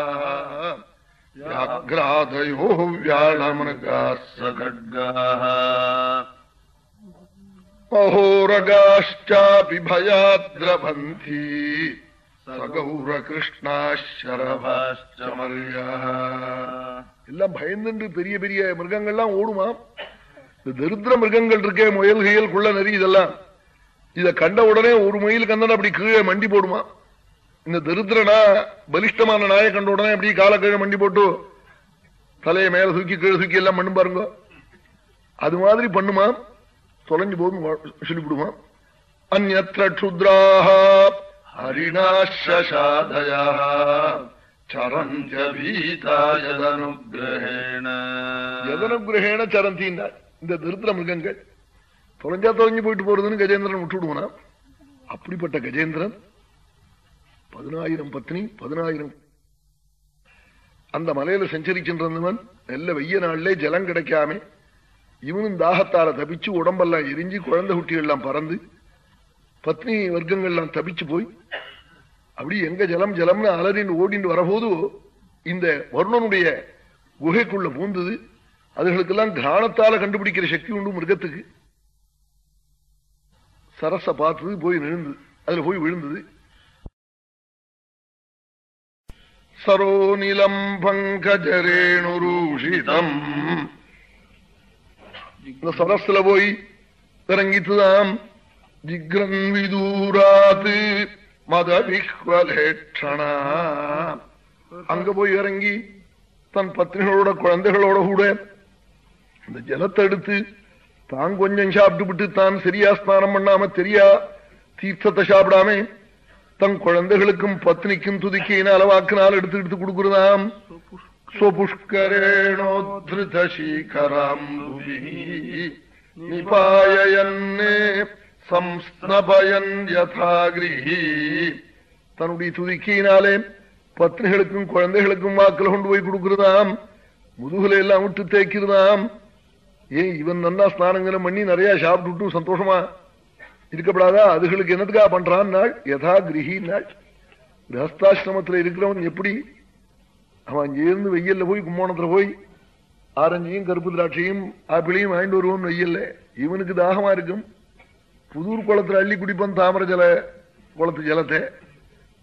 வியாகிராதயோ வியாழமனகாசகட்காஹோரகாஷ்டாபி பயாத்ரபந்தி எல்லாம் பயந்துண்டு பெரிய பெரிய மிருகங்கள்லாம் ஓடுமா? இந்த தரித்திர மிருகங்கள் இருக்கே முயல்கையில் குள்ள நெறி இதெல்லாம். இதை கண்ட உடனே ஒரு மயில் கந்தன் அப்படி கீழே மண்டி போடுமா? இந்த தரித்திரனா பலிஷ்டமான நாயை கண்ட உடனே அப்படி கால மண்டி போட்டு தலையை மேல தூக்கி கீழே தூக்கி எல்லாம் மண்ணு பாருங்க. அது மாதிரி பண்ணுமா? தொலைஞ்சு போதும் சொல்லிவிடுமா அந்நத்திர க்ஷுத்ராக ஹரிணாஷாதயா சரஞ்ச பீதா यदनुग्रहेण எதனுகிரகேண சரந்தின்னார் இந்த திருத்திர மிருகங்கள் தொலைஞ்சா தொலைஞ்சு போயிட்டு போறதுன்னு கஜேந்திரன் விட்டுடுவானா அப்படிப்பட்ட கஜேந்திரன் பதினாயிரம் பத்னி பதினாயிரம் அந்த மலையில சஞ்சரிக்கின்றவன் நல்ல வெய்ய நாள்லே ஜலம் கிடைக்காம இவனும் தாகத்தால தப்பிச்சு உடம்பெல்லாம் எரிஞ்சு குழந்தை குட்டிகள்லாம் பறந்து பத்னி வர்க்கங்கள்லாம் தப்பிச்சு போய் அப்படி எங்க ஜலம் ஜலம்னு அலறின்னு ஓடின்னு வரபோது இந்த வருணனுடைய குகைக்குள்ள பூந்தது அதுகளுக்கெல்லாம் கிராணத்தால கண்டுபிடிக்கிற சக்தி உண்டு மிருகத்துக்கு. சரச பார்த்தது போய் நிழுந்தது அதுல போய் விழுந்தது. சரோநிலம் பங்கஜரேணுரூஷிதம். இந்த சரஸ்ல போய் இறங்கித்துதான் ஜிக்ரன் விதூராத்து மதவிஹ்வலேட்சணா அங்க போய் இறங்கி தன் பத்னிகளோட குழந்தைகளோட கூட இந்த ஜலத்தை எடுத்து தான் கொஞ்சம் சாப்பிட்டு விட்டு தான் சரியா ஸ்நானம் பண்ணாம தெரியா தீர்த்தத்தை சாப்பிடாம தன் குழந்தைகளுக்கும் பத்னிக்கும் துதிக்கையின அளவாக்கினால் எடுத்து எடுத்து கொடுக்கிறதாம். ஸ்வபுஷ்கரேணோத்ருதீகராம் நிபாயன்னே சம்ஸ்னபயன் யதாகிரிஹி தன்னுடைய துதிக்கையினாலே பத்னிகளுக்கும் குழந்தைகளுக்கும் வாக்கில் கொண்டு போய் கொடுக்கிறதாம். முதுகுல எல்லாம் விட்டு தேய்க்கிறதாம். ஏன் இவன் நல்லா ஸ்நானங்களை பண்ணி நிறைய சாப்பிட்டுட்டு சந்தோஷமா இருக்கப்படாதா? அதுகளுக்கு என்னத்துக்கா பண்றான் நாள்? யதா கிரகி நாள். கிரகஸ்தாசிரமத்தில் இருக்கிறவன் எப்படி? அவன் இங்கேருந்து வெயில்ல போய் கும்போணத்துல போய் ஆரஞ்சையும் கருப்பு திராட்சையும் ஆப்பிளையும் வாங்கிட்டு வருவோம் வெயில்ல. இவனுக்கு தாகமா இருக்கும். புதூர் குளத்துல அள்ளி குடிப்பான் தாமர ஜல குளத்து ஜலத்தை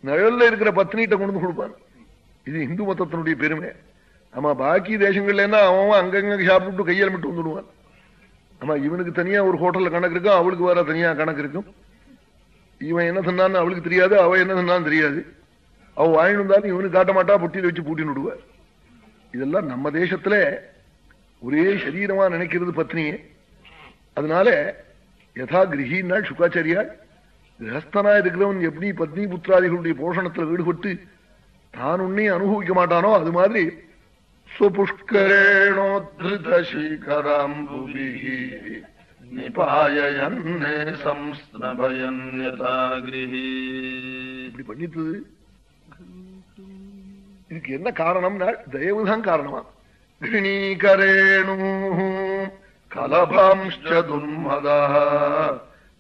நிழல்ல இருக்கிற பத்னிகிட்ட கொண்டு வந்து கொடுப்பான். இது இந்து மதத்தினுடைய பெருமை. ஆமா பாக்கி தேசங்கள்ல என்ன அவன் அங்கங்க சாப்பிட்டு கையில் மட்டும் வந்துடுவான் ஆமா இவனுக்கு தனியா ஒரு ஹோட்டல்ல கணக்கு இருக்கும் அவளுக்கு வேற தனியா கணக்கு இருக்கும். இவன் என்ன சொன்னான்னு அவளுக்கு தெரியாது அவன் என்ன சொன்னான்னு தெரியாது. அவ வாங்கிட்டு வந்தாலும் இவனுக்கு காட்ட மாட்டா பொட்டியில வச்சு பூட்டின்னு விடுவார். இதெல்லாம் நம்ம தேசத்துல ஒரே சரீரமா நினைக்கிறது பத்னியே அதனால யதா கிரகினால் சுக்காச்சாரியால் கிரகஸ்தனா இருக்கிறவன் எப்படி பத்னி புத்திராதிகளுடைய போஷணத்துல ஈடுபட்டு தான் உன்னை அனுபவிக்க மாட்டானோ? அது மாதிரி சுபுஷ்கரேணோத்ருதீகராம்புபி நிபாயன்னே சம்ஸ்னபயன் யதா கிரகி இப்படி பண்ணிட்டு இதுக்கு என்ன காரணம்னா தயவுதான் காரணமா. கிருணீகரேணு கலபாம்ச்ச துர்மதா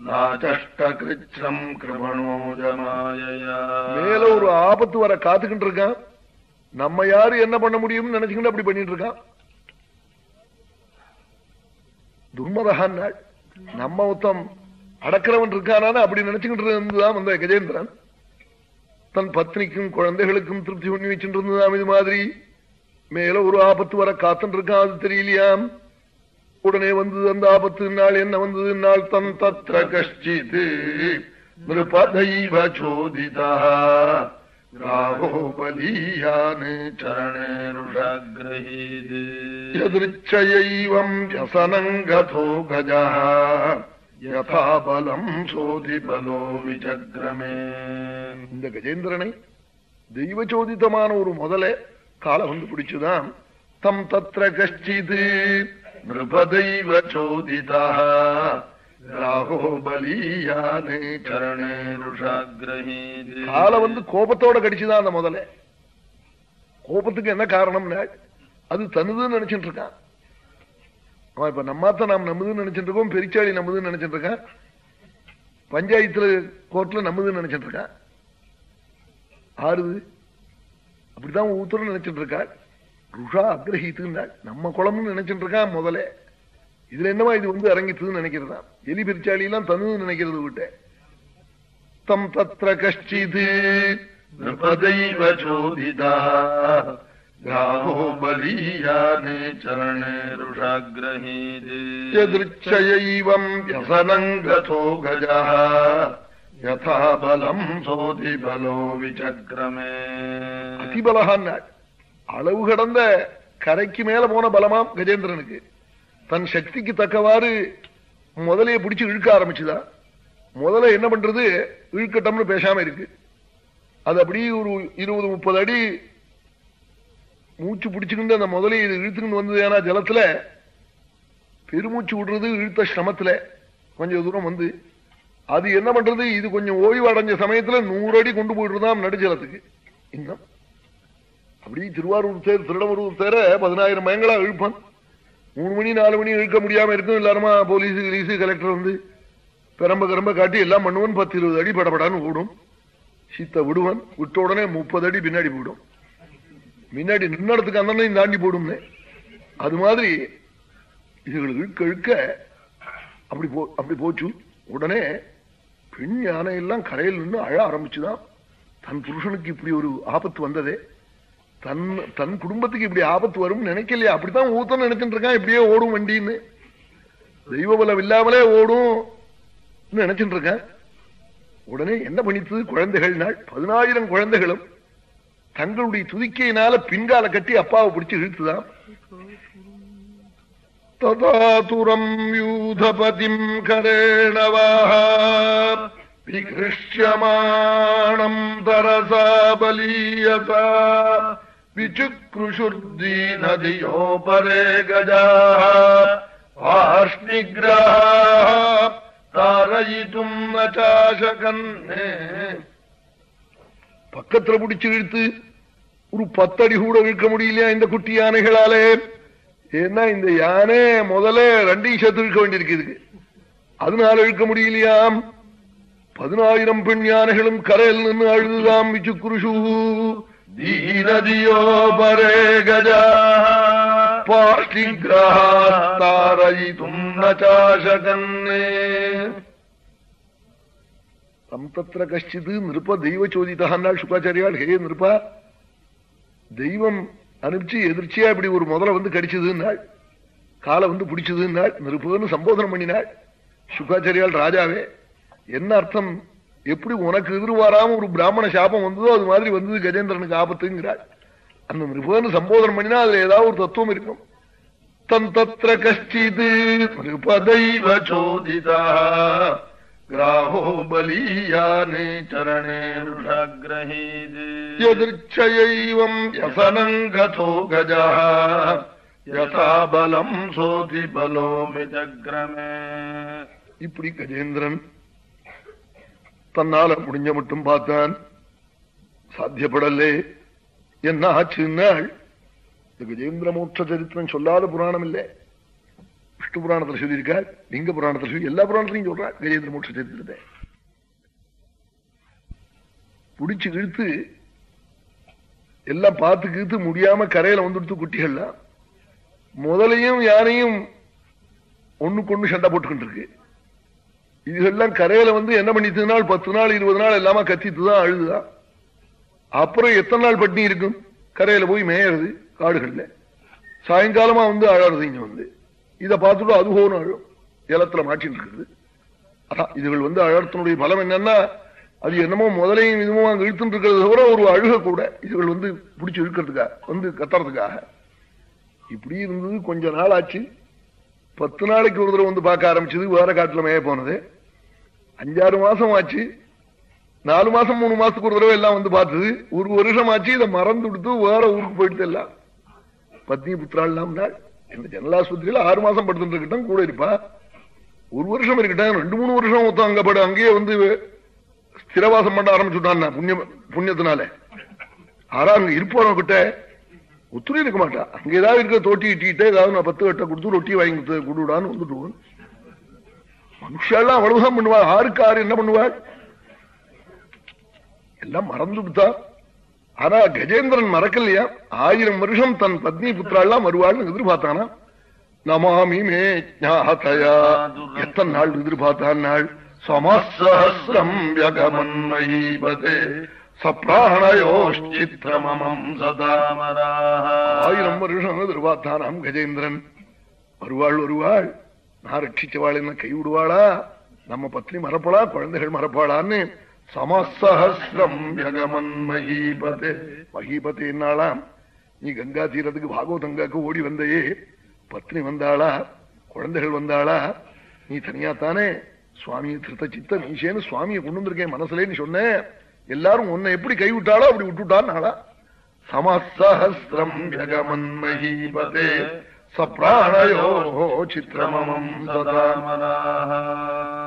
नाचष्टकृच्छ्रम् कृपणोजमायया மேல ஒரு ஆபத்து வர காத்துக்கிட்டு இருக்கான் நம்ம யாரு என்ன பண்ண முடியும்னு நினைச்சுக்கிட்டு அப்படி பண்ணிட்டு இருக்கான் துர்மதகான் நாள் நம்ம ஒருத்தம் அடக்கிறவன் இருக்கானா அப்படி நினைச்சுக்கிட்டு இருந்துதான் அந்த கஜேந்திரன் தன் பத்னிக்கும் குழந்தைகளுக்கும் திருப்தி பண்ணி வச்சுட்டு இருந்ததாம் இது மாதிரி மேல ஒரு ஆபத்து வர காத்துட்டு இருக்கான் அது தெரியலையாம் உடனே வந்தது அந்த ஆபத்து. நாள் என்ன வந்தது? நாள் தன் தத்திர கஷ்டித் நிருபதைவச்சோதிதா யதృச்சைவம் யசனங்கதோ கஜா. யதாபலம் சோதிபலோ விஜக்ரமே. இந்த கஜேந்திரனை தெய்வச்சோதிதமான ஒரு முதலே காலை வந்து பிடிச்சுதான் தம் தத்திர கஷ்டித் நிருபதைவ சோதிதா ராகோ பலீயானே चरणेरुषग्रहीत् கால வந்து கோபத்தோட கடிச்சுதான் அந்த முதல்ல கோபத்துக்கு என்ன காரணம்னா அது தனுதுன்னு நினைச்சிட்டு இருக்கான் அவன் இப்ப நம்மாத்த நாம் நம்மதுன்னு நினைச்சிட்டு இருக்கோம் பெரிச்சாளி நம்மதுன்னு நினைச்சிட்டு இருக்கான் பஞ்சாயத்துல கோர்ட்ல நம்மதுன்னு நினைச்சிட்டு இருக்கான் ஆறுது அப்படிதான் ஒவ்வொருத்தரும் நினைச்சிட்டு இருக்கா ருஷா அக்ரஹித்துன்றாள் நம்ம குளம்னு நினைச்சிட்டு இருக்கான் முதல்ல இதுல என்னவா இது வந்து அரங்கிட்டுன்னு நினைக்கிறதா எலி பிரிச்சாலி எல்லாம் தனு நினைக்கிறது விட்ட தம் தத்திர கஷ்டிது அதிபலகான் அளவு கடந்த கரைக்கு மேல போன பலமாம் கஜேந்திரனுக்கு. தன் சக்திக்கு தக்கவாறு முதலையை பிடிச்சு இழுக்க ஆரம்பிச்சுதா? முதல்ல என்ன பண்றது? இழுக்கட்டம்னு பேசாம இருக்கு. அது அப்படியே ஒரு இருபது முப்பது அடி மூச்சு பிடிச்சுக்கிட்டு அந்த முதலையை இது இழுத்துக்கிட்டு வந்தது ஏன்னா ஜலத்துல பெருமூச்சு விடுறது இழுத்த சிரமத்துல கொஞ்சம் தூரம் வந்து. அது என்ன பண்றது? இது கொஞ்சம் ஓய்வு அடைஞ்ச சமயத்துல நூறு அடி கொண்டு போயிட்டு நடுஜலத்துக்கு. இன்னும் அப்படி திருவாரூர் தேர் திருடமரூர் சேர பதினாயிரம் மயங்களா இழுப்பான். மூணு மணி நாலு மணி இழுக்க முடியாம இருக்கும். எல்லாருமா போலீஸ் கிலீஸ் கலெக்டர் வந்து பெரம்ப கரம்ப காட்டி எல்லாம் பண்ணுவன். பத்து இருபது அடி படப்படான்னு ஓடும். சித்த விடுவன். விட்ட உடனே முப்பது அடி பின்னாடி போயிடும். முன்னாடி நின்னடத்துக்கு அந்த தாண்டி போடும்னு. அது மாதிரி இதுகள் இழுக்க இழுக்க அப்படி போ அப்படி போச்சு. உடனே பெண் யானை எல்லாம் கரையில் நின்று அழ ஆரம்பிச்சுதான். தன் புருஷனுக்கு இப்படி ஒரு ஆபத்து வந்ததே. தன் தன் குடும்பத்துக்கு இப்படி ஆபத்து வரும் நினைக்கலையா? அப்படித்தான் ஊத்தம் நினைச்சிட்டு இருக்கான் இப்படியே ஓடும் வண்டின்னு. தெய்வ பலம் இல்லாமலே ஓடும் நினைச்சிட்டு இருக்கேன். உடனே என்ன பண்ணித்து? குழந்தைகள் நாள் பதினாயிரம் குழந்தைகளும் தங்களுடைய துதிக்கையினால பின்கால கட்டி அப்பாவை பிடிச்சு இழுத்துதான். ததாதுரம் யூதபதிம் கரேணவாக விகிருஷ்யமாணம் தரசா பலீயதா विचुक्रुषुर्दीनधियोपरे गजाः पाष्णिग्रहाः तारयितुम् न चाशकन्ने பக்கத்துல பிடிச்சு இழுத்து ஒரு பத்தடி கூட இழுக்க முடியலையா இந்த குட்டி யானைகளாலே ஏன்னா இந்த யானை முதல்ல ரெண்டையும் சேர்த்து இழுக்க வேண்டியிருக்கு இதுக்கு அதனால இழுக்க முடியலையாம் பதினாயிரம் பெண் யானைகளும் கரையில் நின்று அழுதுதாம் விச்சுக்குருஷு दीनधियोपरे गजाः पाष्टिग्रहाः तारयितुम् न चाशकन्ने தம் தத்திர கஷ்டிது நிருப்ப தெய்வ சோதித்தாள் சுக்காச்சாரியால் ஹே நிருப்பா தெய்வம் அனுப்பிச்சு எதிர்ச்சியா இப்படி ஒரு முதல்ல வந்து கடிச்சதுன்னாள் காலை வந்து பிடிச்சதுன்னாள் நிருப்பன்னு சம்போதனம் பண்ணினாள் சுக்காச்சாரியால் ராஜாவே என்ன அர்த்தம் எப்படி உனக்கு எதிர்வாராம ஒரு பிராமண சாபம் வந்ததோ அது மாதிரி வந்தது கஜேந்திரனுக்கு ஆபத்துங்கிறாள். அந்த மிருபன்னு சம்போதனம் பண்ணினா அதுல ஏதாவது ஒரு தத்துவம் இருக்கும். தம் தத்திர கஷ்டிது மிருபதைவ சோதிதா கிராமோ பலியானே சரணே யதிர்ச்சைவம் யசனங்கதோ கஜா யசாபலம் சோதி பலோமிதக்ரமே இப்படி கஜேந்திரன் தன்னால முடிஞ்ச மட்டும் பார்த்தான். சாத்தியப்படலே. என்ன ஆச்சுன்னாள் இந்த கஜேந்திர மோட்ச சரித்திரம் சொல்லாத புராணம் இல்லை விஷ்ணு புராணத்தில் சொல்லியிருக்காள் லிங்க புராணத்தில் சொல்லி எல்லா புராணத்திலையும் சொல்றாள் கஜேந்திர மோட்ச சரித்திரத்தை. பிடிச்சு இழுத்து எல்லாம் பார்த்து கீழ்த்து முடியாம கரையில வந்துடுத்து குட்டிகள்லாம். முதலையும் யாரையும் ஒண்ணுக்கு ஒண்ணு சண்டை போட்டுக்கிட்டு இருக்கு. இதெல்லாம் கரையில வந்து என்ன பண்ணிட்டு நாள் பத்து நாள் இருபது நாள் எல்லாமே கத்திட்டுதான் அழுதுதான். அப்புறம் எத்தனை நாள் பட்டினி இருக்கும்? கரையில போய் மேயறது காடுகள்ல. சாயங்காலமா வந்து அழறது இங்க வந்து. இதை பார்த்துட்டு அது போகணும் அழும். ஜலத்துல மாட்டின்னு இருக்குது அதான் இதுகள் வந்து அழகத்தினுடைய பலம் என்னன்னா அது என்னமோ முதலையும் இதுவும் அங்க இழுத்துட்டு இருக்கிறது தவிர ஒரு அழுக கூட இதுகள் வந்து பிடிச்சி இழுக்கிறதுக்காக வந்து கத்துறதுக்காக. இப்படி இருந்தது கொஞ்ச நாள் ஆச்சு. பத்து நாளைக்கு ஒரு தடவை வந்து பார்க்க ஆரம்பிச்சது வேற காட்டுல மேய போனது. அஞ்சாறு மாசம் ஆச்சு நாலு மாசம் மூணு மாசத்துக்கு ஒரு தடவை எல்லாம் வந்து பார்த்தது. ஒரு வருஷம் ஆச்சு இதை மறந்து கொடுத்து வேற ஊருக்கு போயிட்டு எல்லாம். பத்னி புத்திராள்லாம் நாள். இந்த ஜனலாஸ்பத்திரியில ஆறு மாசம் படுத்துட்டு இருக்கட்டும் கூட இருப்பா. ஒரு வருஷம் இருக்கட்டும் ரெண்டு மூணு வருஷம் மொத்தம் அங்க படு அங்கேயே வந்து ஸ்திரவாசம் பண்ண ஆரம்பிச்சுட்டான் புண்ணியம் புண்ணியத்தினால. ஆறா அங்க இருப்பவன் கிட்ட? ஒத்துரை இருக்க மாட்டா. அங்க ஏதாவது இருக்க தோட்டி இட்டிட்டு ஏதாவது நான் பத்து கட்ட கொடுத்து ரொட்டி வாங்கி கொடுத்து கொடுடான்னு வந்துட்டு மனுஷெல்லாம் அவ்வளவுதான் பண்ணுவாள் ஆறுக்கு ஆறு என்ன பண்ணுவாள் எல்லாம் மறந்து விட்டா ஆனா கஜேந்திரன் மறக்கலையா? ஆயிரம் வருஷம் தன் பத்னி புத்திராள்லாம் வருவாள்னு எதிர்பார்த்தானா? நமாமி மே ஞாதயா எத்தனை நாள் எதிர்பார்த்தான் நாள்? சமசஹசிரம் யகமன்மயீபதே. சப்ராணயோஷ்சித்திரமமம் சதாமராக ஆயிரம் வருஷம் எதிர்பார்த்தானாம் கஜேந்திரன். வருவாள் வருவாள். நான் ரட்சிச்சவாள் என்ன கைவிடுவாளா நம்ம பத்னி மறப்பாளா? குழந்தைகள் மறப்பாளான்னு சமசஹசிரம் யகமன் மகீபதே மகீபதே என்னாளாம் நீ கங்கா தீரத்துக்கு பாகவதங்காக்கு ஓடி வந்தையே. பத்னி வந்தாளா? குழந்தைகள் வந்தாளா? நீ தனியா தானே சுவாமியை திருத்த சித்த நீசேன்னு சுவாமியை கொண்டு வந்திருக்கேன் மனசுலேன்னு சொன்னேன் எல்லாரும் உன்னை எப்படி கைவிட்டாளோ அப்படி விட்டுட்டான்னாளா? சமசஹசிரம் யகமன் மகீபதே சப்ராணயோ சித்திரமமம் சதா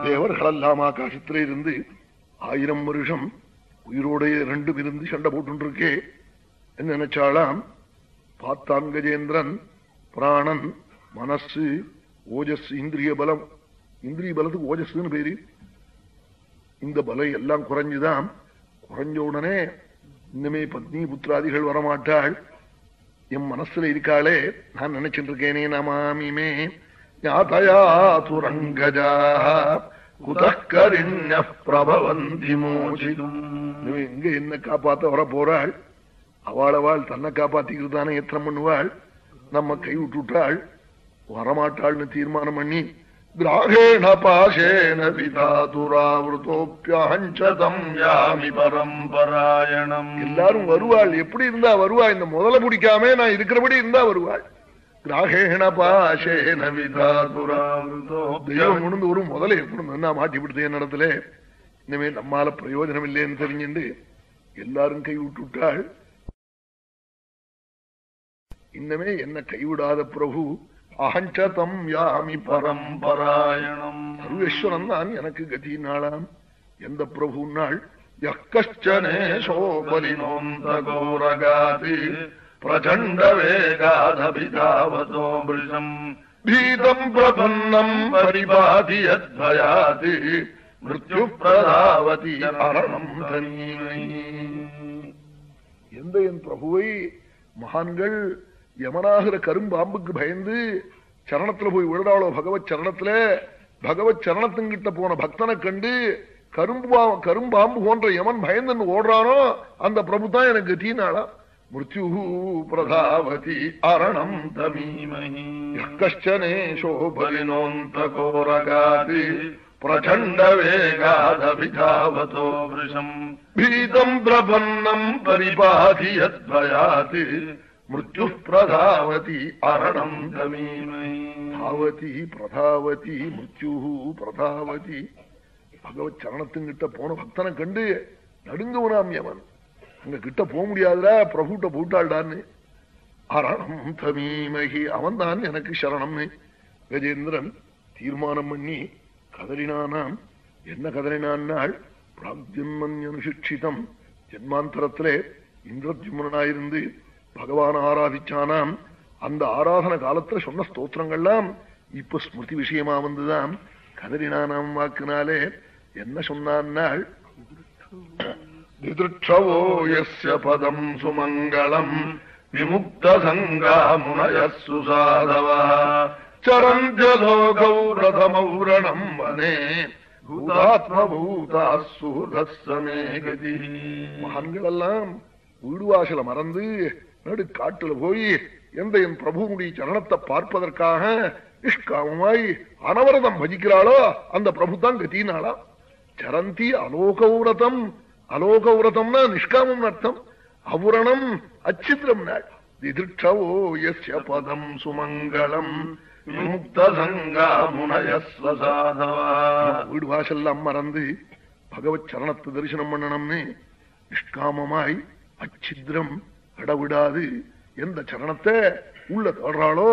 தேவர்களெல்லாம் ஆகாசத்திலே இருந்து ஆயிரம் வருஷம் உயிரோட ரெண்டும் இருந்து சண்டை போட்டு என்ன நினைச்சாலாம் பார்த்தான் கஜேந்திரன் பிராணன் மனசு ஓஜஸ் இந்திரிய பலம். இந்திரிய பலத்துக்கு ஓஜஸ்ன்னு பேரு. இந்த பலம் எல்லாம் குறைஞ்சுதான் குறைஞ்ச உடனே இன்னமே பத்னி புத்திராதிகள் வரமாட்டாள். என் மனசுல இருக்காளே நான் நினைச்சிட்டு இருக்கேனே நமாமிமே. ஞாதயா துரங்கஜா குதக்கரிஞ பிரபவந்தி மோசிதும் எங்க என்ன காப்பாத்த வர போறாள்? அவளவாள் தன்னை காப்பாத்திக்கிறது தானே எத்தனை பண்ணுவாள்? நம்ம கை விட்டுட்டாள்? வரமாட்டாள்னு தீர்மானம் பண்ணி கிராகேண பாசேன விதாதுராவிருத்தோப்பியாஞ்சதம் யாமி பரம்பராயணம் எல்லாரும் வருவாள். எப்படி இருந்தா வருவா இந்த முதல்ல பிடிக்காம நான் இருக்கிறபடி இருந்தா வருவாள். கிராகேண பாசேன தெய்வம் கொண்டு ஒரு முதல்ல இருக்கணும் என்ன மாட்டி விடுது என் இடத்துல இனிமே நம்மால பிரயோஜனம் இல்லைன்னு தெரிஞ்சுண்டு எல்லாரும் கை விட்டுட்டாள் இன்னமே என்ன கைவிடாத பிரபு அகஞ்சதம் யாமி பரம்பராயணம் சர்வேஸ்வரன் தான் எனக்கு கதி நாளாம் எந்த பிரபு நாள் யக்கஷ்டனேஷோபலினோந்தகோரகாதி பிரச்சண்ட வேகாதபிதாவதோ மிருஷம் பீதம் பிரபன்னம் பரிபாதி யத்வயாதி மிருத்யு பிரதாவதி அரணம் தனீமை எந்த என் பிரபுவை மகான்கள் யமனாகிற கரும்பாம்புக்கு பயந்து சரணத்துல போய் விழுறாளோ பகவத் சரணத்துல? பகவத் சரணத்துங்கிட்ட போன பக்தனை கண்டு கரும்பு கரும்பாம்பு போன்ற யமன் பயந்துன்னு ஓடுறானோ அந்த பிரபு தான் எனக்கு தீனாளா? மிருத்யு பிரதாவதி அரணம் தமீமஹி பிரச்சண்ட வேகாதபிதாவதோ மிருஷம் பீதம் பிரபன்னம் பரிபாதி யத்வயாதி மிருத்யு பிரதாவதி அரணம் தமீமஹி தாவதி பிரதாவதி மிருத்யு பிரதாவதி பகவத் சரணத்துங்கிட்ட போன பக்தனை கண்டு நடுங்குவனாம் யமன். அங்க கிட்ட போக முடியாதுல பிரபுட்ட போட்டாள்டான்னு. அரணம் தமீமகி அவன் தான் எனக்கு சரணம்னு. கஜேந்திரன் தீர்மானம் பண்ணி கதறினானாம். என்ன கதறினான்னாள் பிராக்ஜன்மன் அனுசிக்ஷிதம் ஜென்மாந்தரத்திலே இந்திரஜுமனாயிருந்து பகவான் ஆராதிச்சானாம். அந்த ஆராதன காலத்துல சொன்ன ஸ்தோத்திரங்கள்லாம் இப்ப ஸ்மிருதி விஷயமா வந்துதான் கதறினானாம் வாக்குனாலே என்ன சொன்னான் திதிருட்சவோ எஸ்ய பதம் சுமங்கலம் விமுக்த சரஞ்சலோகௌ ரதமௌரணம் வனே பூதாத்மபூதா சுஹதமே கதி மகான்கள் வீடு வாசல மறந்து நடு காட்டுல போய் எந்த என் பிரபுனுடைய சரணத்தை பார்ப்பதற்காக நிஷ்காமமாய் அனவரதம் பஜிக்கிறாளோ அந்த பிரபு தான் கத்தினாளா சரந்தி அலோகௌரதம் அலோகௌரதம்னா நிஷ்காமம் அர்த்தம். அவுரணம் அச்சித்திரம் நாள். திதிர்ஷவோ எஸ் பதம் சுமங்கலம். வீடு வாசல்லாம் மறந்து பகவத் சரணத்தை தரிசனம் பண்ணணும்னு நிஷ்காமமாய் அச்சித்திரம் இடவிடாது எந்த சரணத்தை உள்ள தேடுறாளோ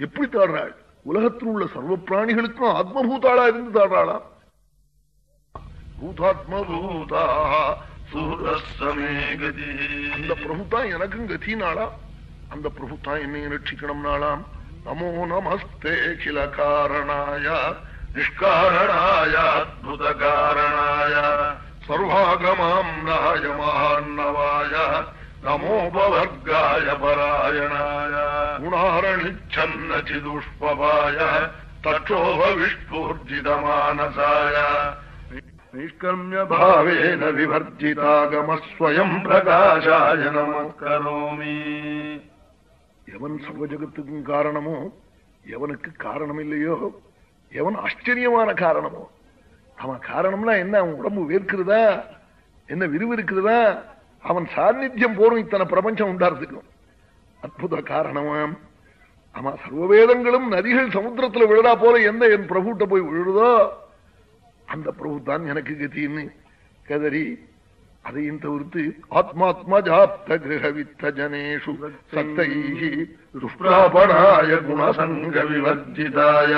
எப்படி தேடுறாள் உலகத்தில் உள்ள சர்வ பிராணிகளுக்கும் ஆத்மபூதாளா இருந்து தேடுறாளாம் பூதாத்மபூதா அந்த பிரபு தான் எனக்கும் கத்தினாளா அந்த பிரபு தான் என்னை ரட்சிக்கணும் நாளாம் நமோ நமஸ்தே கில காரணாய நிஷ்காரணாய அத்புத காரணாய சர்வாகமாம் நாய மகார்ணவாய பராயணாய குணாரணிச்சன்ன சிதுஷ்பவாய தற்றோப விஷ்ணூர்ஜிதமானசாய நைஷ்கர்மிய பாவேன விவர்ஜிதாகமஸ்வயம் பிரகாசாய நமஸ்கரோமி எவன் சர்வ ஜகத்துக்கும் காரணமோ எவனுக்கு காரணம் இல்லையோ எவன் ஆச்சரியமான காரணமோ? அவன் காரணம்னா என்ன? உடம்பு வேர்க்கிறதா? என்ன விரிவிருக்கிறதா அவன் சாநித்தியம் போரும் இத்தனை பிரபஞ்சம் உண்டாறதுக்கும் அற்புத காரணமாம். ஆமா சர்வவேதங்களும் நதிகள் சமுத்திரத்துல விழுதா போல எந்த என் பிரபுட்ட போய் விழுதோ அந்த பிரபு தான் எனக்கு கதின்னு. கதறி அதையும் தவிர்த்து ஆத்மாத்மா ஜாப்த கிரகவித்த ஜனேஷு சத்தைஹி துஷ்பிராபணாய குணசங்க விவர்ஜிதாய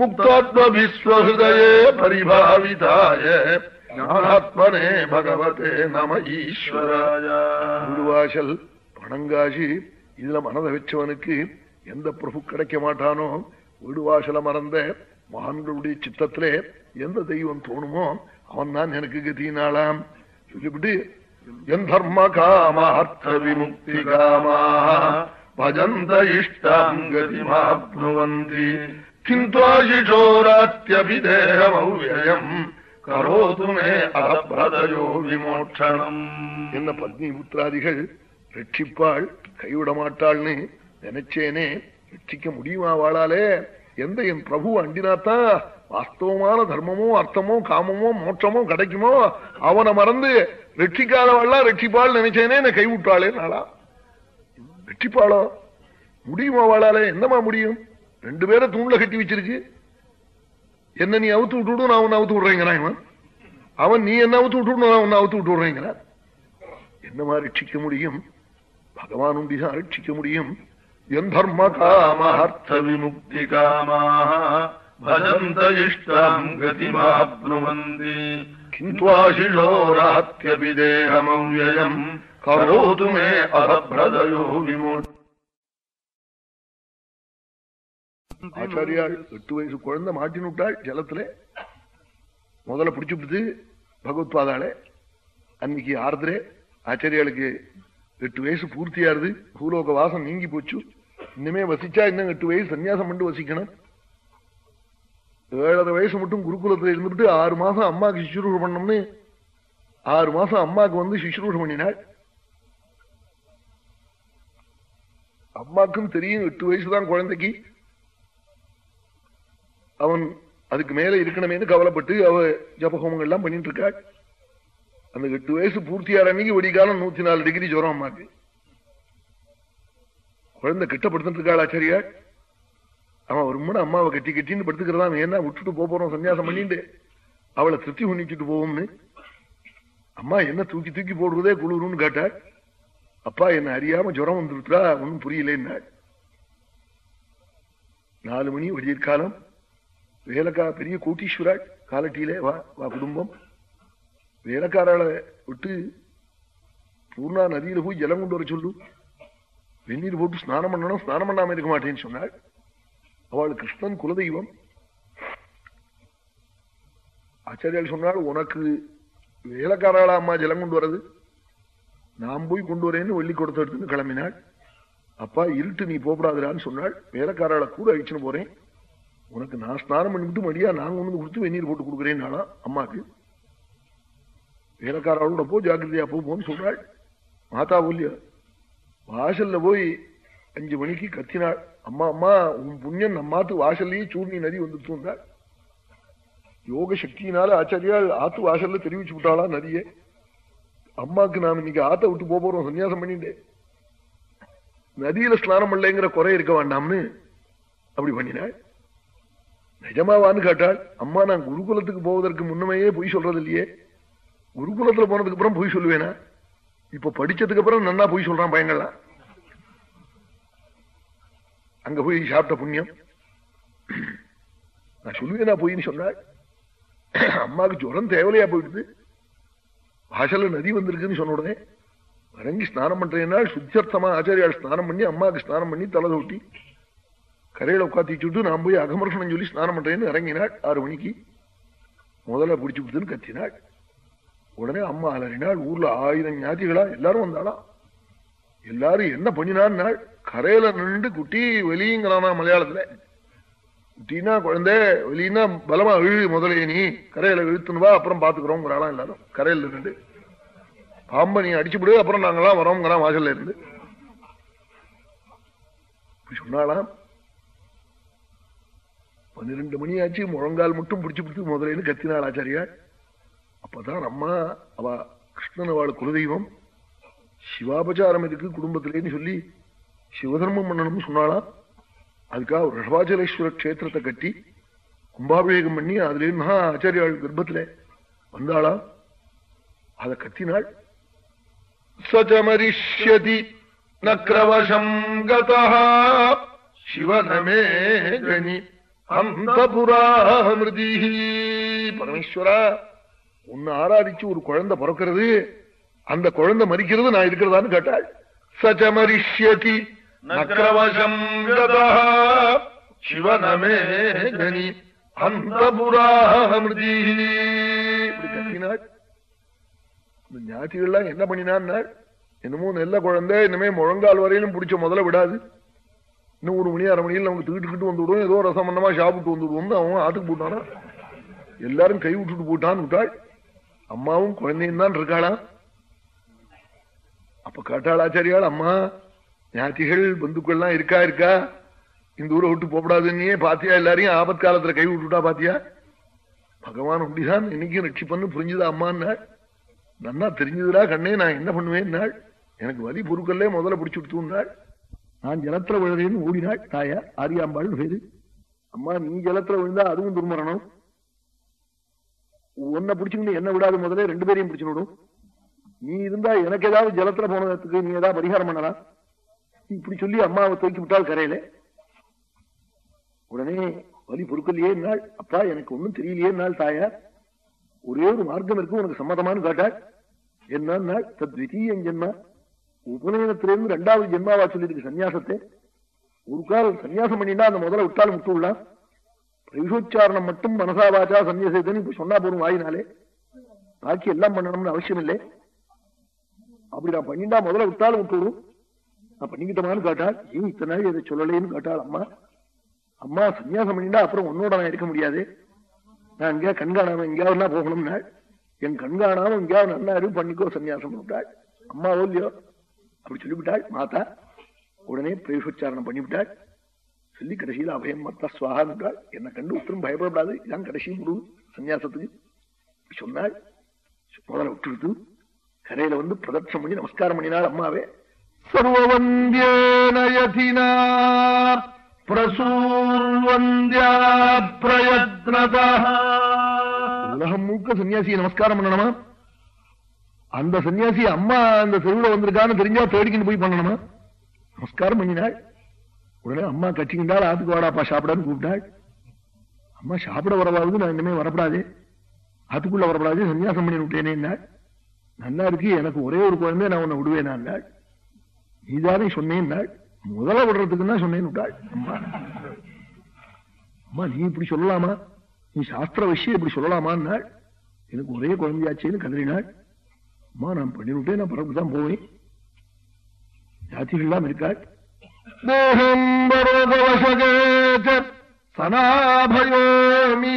முக்தாத்மவிஸ்வஹதயே பரிபாவிதாய. ஞானாத்மனே பகவதே நம ஈஸ்வராய. வீடுவாசல் பணங்காசி இதுல மனதை வச்சவனுக்கு எந்த பிரபு கிடைக்க மாட்டானோ? வீடுவாசல மறந்த மகான்களுடைய சித்தத்திலே எந்த தெய்வம் தோணுமோ அவன் தான் எனக்கு கதினாளாம். சொல்லிவிட்டு என் தர்ம காமார்த்த விமுக்தி காமாக பஜந்த இஷ்டாம் கதிமாப்னுவந்தி கிந்தாயிஷோராத்யபிதேகமவ்யயம் கரோது மே அலப்ரதயோ விமோட்சணம். என்ன பத்னி புத்திராதிகள் ரட்சிப்பாள் கைவிட மாட்டாள்னு நினைச்சேனே ரட்சிக்க முடியுமா வாழாலே? எந்த என் பிரபு அண்டினாத்தான் வாஸ்தவமான தர்மமோ அர்த்தமோ காமமோ மோட்சமோ கிடைக்குமோ? அவனை மறந்து ரட்சிக்காதவாள்லாம் ரட்சிப்பாள் நினைச்சேனே என்னை கைவிட்டாளே நாளா? ரட்சிப்பாளோ? முடியுமா வாழாலே? என்னமா முடியும்? ரெண்டு பேரை தூண்ல கட்டி வச்சிருக்கு. என்ன நீ அவுத்து விட்டுவிடும் நான் உன்னை அவுத்து விடுறேங்கிறான் இவன். அவன் நீ என்ன அவுத்து விட்டுவிடும் நான் உன்னை அவுத்து விட்டு விடுறேங்கிறான் என்னமா ரட்சிக்க முடியும்? பகவான் உண்டிதான் ரட்சிக்க முடியும். என் தர்ம காமார்த்த விமுக்தி காமாக இஷ்டாம் கதிமாப்னுவந்தி கிந்த்வாசிஷோராத்யபிதேகமவ்யயம் கரோது மே அலப்ரதயோ விமோட்சணம் ஆச்சாரியாள் எட்டு வயசு குழந்தை மாட்டின் விட்டாள் ஜலத்துல. முதல்ல பிடிச்சுட்டு பகவத்பாதாளே அன்னைக்கு ஆறுதலே ஆச்சாரியாளுக்கு எட்டு வயசு பூர்த்தியாருது பூலோக வாசம் நீங்கி போச்சு. இனிமே வசிச்சா இன்னும் எட்டு வயசு சன்னியாசம் பண்ணி வசிக்கணும். ஏழரை வயசு மட்டும் குருகுலத்துல இருந்துட்டு ஆறு மாசம் அம்மாக்கு சிசுரூஷ பண்ணோம்னு ஆறு மாசம் அம்மாக்கு வந்து சிசுரூஷ பண்ணினாள். அம்மாக்கும் தெரியும் எட்டு வயசுதான் குழந்தைக்கு. அவன் அதுக்கு மேல இருக்கணுமேனு கவலைப்பட்டு அவ ஜபஹோமங்கள் எல்லாம் பண்ணிட்டு இருக்காள் அந்த எட்டு வயசு பூர்த்தியார அன்னைக்கு வெடிக்காலம் நூத்தி நாலு டிகிரி ஜுரம் அம்மாக்கு. குழந்தை கிட்ட இருக்காள் ஆச்சாரியா. அவன் ஒரு முன்ன அம்மாவை கட்டி கட்டின்னு படுத்துக்கிறதா ஏன்னா விட்டுட்டு போறோம் சன்னியாசம் பண்ணிட்டு. அவளை திருப்தி பண்ணிச்சுட்டு போவோம்னு. அம்மா என்ன தூக்கி தூக்கி போடுறதே குளிருன்னு கேட்டாள் அப்பா என்ன அறியாம ஜுரம் வந்துருத்தா ஒன்னும் புரியலன்னா நாலு மணி வெடியிற்காலம். வேலைக்கா பெரிய கோட்டீஸ்வராள் காலட்டியிலே வா வா குடும்பம். வேலைக்காரால விட்டு பூர்ணா நதியில போய் ஜலம் கொண்டு வர சொல்லு. வெந்நீர் போட்டு ஸ்நானம் பண்ணணும் ஸ்நானம் பண்ணாம இருக்க மாட்டேன்னு சொன்னாள். அவள் கிருஷ்ணன் குலதெய்வம். ஆச்சாரியால் சொன்னாள் உனக்கு வேலைக்காராளா அம்மா ஜலம் கொண்டு வர்றது? நான் போய் கொண்டு வரேன்னு வெள்ளி கொடுத்து எடுத்துன்னு கிளம்பினாள். அப்பா இருட்டு நீ போகப்படாதுடான்னு சொன்னாள். வேலைக்காராளை கூட அழிச்சுன்னு போறேன். உனக்கு நான் ஸ்நானம் பண்ணிவிட்டு மடியா நான் கொண்டு கொடுத்து வெந்நீர் போட்டு கொடுக்குறேன்னாளா அம்மாக்கு. வேலைக்காரோட போ ஜாக்கிரதையா போ போன்னு சொல்றாள். மாதா போலியா? வாசல்ல போய் அஞ்சு மணிக்கு கத்தினாள். அம்மா அம்மா உன் புண்ணியம் நம்மாத்து வாசல்லையே சூர்ணி நதி வந்துட்டு இருந்தாள். யோக சக்தியினால ஆச்சாரியால் ஆத்து வாசல்ல தெரிவிச்சு விட்டாளா நதியே? அம்மாக்கு நாம் இன்னைக்கு ஆத்த விட்டு போக போறோம் சன்னியாசம் பண்ணிட்டேன். நதியில ஸ்நானம் பண்ணலைங்கிற குறை இருக்க வேண்டாம்னு அப்படி பண்ணினாள். நிஜமாவான்னு கேட்டாள் அம்மா நான் குருகுலத்துக்கு போவதற்கு முன்னமையே பொய் சொல்றது இல்லையே குருகுலத்துல போனதுக்கு அப்புறம் பொய் சொல்லுவேனா? இப்ப படிச்சதுக்கு அப்புறம் நன்னா பொய் சொல்றான் பயங்கள்லாம் அங்க போய் சாப்பிட்ட புண்ணியம். நான் சொல்லுவேனா பொய்ன்னு சொன்னாள் அம்மாவுக்கு ஜுரம் தேவலையா போயிடுது. பாஷல நதி வந்திருக்குன்னு சொன்ன உடனே வரங்கி ஸ்நானம் பண்றேன்னா சுத்தர்த்தமா ஆச்சாரியால் ஸ்நானம் பண்ணி அம்மாவுக்கு ஸ்நானம் பண்ணி தலை தொட்டி கரையில உட்காத்திச்சுட்டு நான் போய் அகமர்ஷனம் சொல்லி ஸ்நானம் பண்றேன்னு இறங்கினாள். ஆறு மணிக்கு. முதல்ல பிடிச்சு கொடுத்துன்னு கத்தினாள். உடனே அம்மா அலறினாள். ஊர்ல ஆயிரம் ஞாதிகளா எல்லாரும் வந்தாளா எல்லாரும் என்ன பண்ணினான் கரையில நின்று குட்டி வெளியுங்கிறானா மலையாளத்துல? குட்டினா குழந்தை வெளியினா பலமா இழு முதலே நீ. கரையில இழுத்துன்னு வா அப்புறம் பாத்துக்கிறோங்கிறாளாம் எல்லாரும். கரையில நின்று பாம்ப நீ அடிச்சுவிடு அப்புறம் நாங்கெல்லாம் வரோங்கிறான் வாசல்ல இருந்து. சொன்னாலாம் பன்னிரெண்டு மணி ஆச்சு முழங்கால் மட்டும் பிடிச்சு பிடிச்சு முதலேன்னு கத்தினாள் ஆச்சாரியாள் அப்பதான் அம்மா அவ கிருஷ்ணன் அவள் குலதெய்வம் சிவாபச்சாரம் இருக்கு குடும்பத்திலேன்னு சொல்லி சிவதர்மம் பண்ணணும்னு சொன்னாலாம் அதுக்காக ஒரு ரிஷபாச்சலேஸ்வர கஷேத்திரத்தை கட்டி கும்பாபிஷேகம் பண்ணி அதுலேருந்து ஆச்சாரியாள் கர்ப்பத்துல வந்தாளா? அதை கத்தினாள். சச்சமரிஷ்யதி நக்ரவசம் கதா சிவனமே கணி பரமேஸ்வரா உன்னை ஆராதிச்சு ஒரு குழந்தை பிறக்கிறது. அந்த குழந்தை மறிக்கிறது நான் இருக்கிறதான்னு கேட்டாள். சச்சமரிஷ்யதி நக்ரவசம் சிவனமே கனி அந்த புராமிருதி இப்படி கத்தினாள். இந்த என்ன பண்ணினான் என்னமோ நல்ல குழந்தை இனிமே முழங்கால் வரையிலும் பிடிச்ச முதல்ல விடாது. இன்னும் ஒரு மணி அரை மணியில் நமக்கு தூக்கிட்டு வந்து விடுவோம் ஏதோ ரசம் பண்ணமா சாப்பிட்டு வந்துடுவோம்னு அவன் ஆத்துக்கு போட்டானா? எல்லாரும் கை விட்டுட்டு போட்டான்னு விட்டாள். அம்மாவும் குழந்தையும் தான் இருக்காளா? அப்ப கேட்டாள் ஆச்சாரியாள் அம்மா ஞாத்திகள் பந்துக்கள்லாம் இருக்கா இருக்கா? இந்த ஊரை விட்டு போகப்படாதுன்னே பாத்தியா எல்லாரையும்? ஆபத் காலத்துல கை விட்டுட்டா பாத்தியா? பகவான் அப்படிதான். இன்னைக்கும் ரட்சிப்பன்னு புரிஞ்சுதா அம்மான்னா நன்னா தெரிஞ்சதுடா கண்ணே நான் என்ன பண்ணுவேன் நாள் எனக்கு வலி பொருட்கள்லே முதல்ல பிடிச்சு விடுத்துனாள் நான் ஜலத்துல விழுறேன்னு ஓடினாள் தாயா? ஆரியாம்பாள் பேரு அம்மா நீ ஜலத்துல விழுந்தா அதுவும் துர்மரணம். உன்னை பிடிச்சுக்கிட்டு என்ன விடாது முதல்ல ரெண்டு பேரையும் பிடிச்சு விடும் நீ இருந்தா எனக்கு ஏதாவது ஜலத்துல போனதுக்கு நீ ஏதாவது பரிகாரம் பண்ணலாம். இப்படி சொல்லி அம்மாவை தூக்கி விட்டால் கரையில. உடனே வலி பொறுக்கலையே நாள் அப்பா எனக்கு ஒண்ணும் தெரியலையே நாள் தாயார் ஒரே ஒரு மார்க்கம் இருக்கு உனக்கு சம்மதமானு காட்டாள். என்ன தத்விதீயம் ஜென்மா. உபநயனத்திலிருந்து ரெண்டாவது ஜென்மாவா சொல்லியிருக்கு சன்னியாசத்தை ஒரு கால் சன்னியாசம் பண்ணிட்டா அந்த முதல்ல விட்டாலும் விட்டு விடலாம் பிரயோச்சாரணம் மட்டும் மனசா வாச்சா சன்னியாசத்துன்னு இப்ப சொன்னா போதும் வாயினாலே. பாக்கி எல்லாம் பண்ணணும்னு அவசியம் இல்லை அப்படி நான் பண்ணிட்டா முதல்ல விட்டாலும் விட்டுவிடும் நான் பண்ணிக்கிட்டமான்னு காட்டாள் ஏன் இத்தனை நாள் இதை சொல்லலேன்னு காட்டாள் அம்மா. அம்மா சன்னியாசம் பண்ணிட்டா அப்புறம் உன்னோட நான் இருக்க முடியாது. நான் எங்கேயா கண்காணாம எங்கேயாவது போகணும்னா என் கண்காணாம எங்கேயாவது நல்லா இருக்கு பண்ணிக்கோ சன்னியாசம் விட்டாள் அம்மா இல்லையோ? அப்படி சொல்லிவிட்டாள் மாதா. உடனே பிரயோச்சாரணம் பண்ணிவிட்டாள். சொல்லி கடைசியில் அபயம் மத்த சுவாகான்றாள் என்னை கண்டு உத்தரம் பயப்படப்படாது. இதான் கடைசி முடிவு. சன்னியாசத்துக்கு சொன்னாள். முதல்ல விட்டு கரையில வந்து பிரதட்சம் பண்ணி நமஸ்காரம் பண்ணினாள் அம்மாவே. சர்வவந்தியனயதினா பிரசூர்வந்தியா பிரயத்னதா உலகம் மூக்க சன்னியாசியை நமஸ்காரம் பண்ணணுமா? அந்த சன்னியாசி அம்மா அந்த தெருவில் வந்திருக்கான்னு தெரிஞ்சா தேடிக்கிட்டு போய் பண்ணணுமா? நமஸ்காரம் பண்ணினாள். உடனே அம்மா கட்சிக்கின்றாள் ஆத்துக்கு வாடாப்பா சாப்பிடான்னு கூப்பிட்டாள். அம்மா சாப்பிட வரவாது நான் இனிமே வரப்படாது. ஆத்துக்குள்ள வரப்படாது சன்னியாசம் பண்ணி விட்டேனே நல்லா இருக்கு எனக்கு ஒரே ஒரு குழந்தை நான் உன்னை விடுவேன் நாள் நீதானே சொன்னேன் முதல்ல விடுறதுக்கு தான் சொன்னேன்னு விட்டாள். அம்மா. அம்மா நீ இப்படி சொல்லலாமா? நீ சாஸ்திர விஷயம் இப்படி சொல்லலாமான்னாள் எனக்கு ஒரே குழந்தையாச்சேன்னு கதறினாள். அம்மா நான் பண்ணிவிட்டேன் நான் பிறகு தான் போவேன் ஜாதிகள்லாம் இருக்காள் சனாபயோமி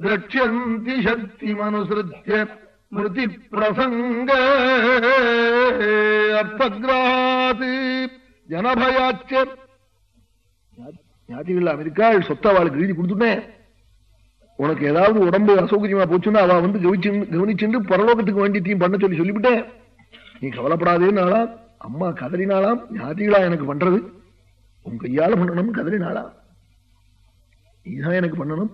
திரட்சந்தி சக்தி மனுசிருத்திய ஸ்மிருதி பிரசங்க அர்த்தகிராது ஜனபயாச்ச ஞாதிகள் அமெரிக்காள் சொத்த அவளுக்கு எழுதி கொடுத்துட்டேன் உனக்கு ஏதாவது உடம்பு அசௌகரியமா போச்சுன்னா அவ வந்து கவனிச்சு கவனிச்சுட்டு பரலோகத்துக்கு வேண்டியத்தையும் பண்ண சொல்லி சொல்லிவிட்டேன். நீ கவலைப்படாதேன்னாலாம் அம்மா கதறினாலாம் ஞாதிகளா எனக்கு பண்றது? உன் கையால பண்ணணும் கதறினாளா? நீதான் எனக்கு பண்ணணும்.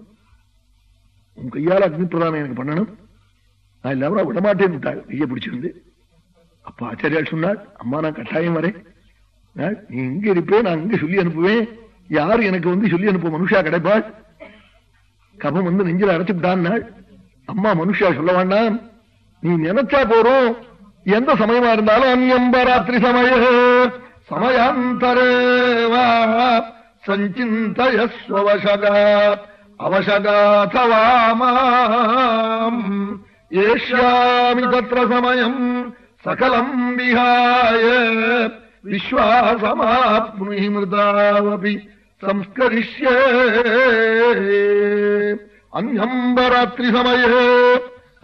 உன் கையால அக்னி பிரதானம் எனக்கு பண்ணணும். நான் இல்லாம விடமாட்டேன்னு விட்டாள் கையை பிடிச்சிருந்து. அப்ப ஆச்சாரியால் சொன்னாள் அம்மா நான் கட்டாயம் வரேன். நீ இங்க இருப்பேன் நான் இங்க சொல்லி அனுப்புவேன். யாரு எனக்கு வந்து சொல்லி அனுப்ப மனுஷா கிடைப்பாள். கபம் வந்து நெஞ்சில் அடைச்சுட்டான் அம்மா மனுஷா சொல்ல வேண்டாம். நீ நினைச்சா போறோம் எந்த சமயமா இருந்தாலும் அந்நம்பராத்திரி சமய சமயாந்தரேவா சஞ்சிந்தயஸ்வசகா அவசகாதவாமாம் ஏஷ்யாமி தத்திர சமயம் சகலம் விஹாய விஸ்வாசமாப்னுஹி மிருதாவபி సంస్కరిష్యే అన్యంబరాత్రి సమయే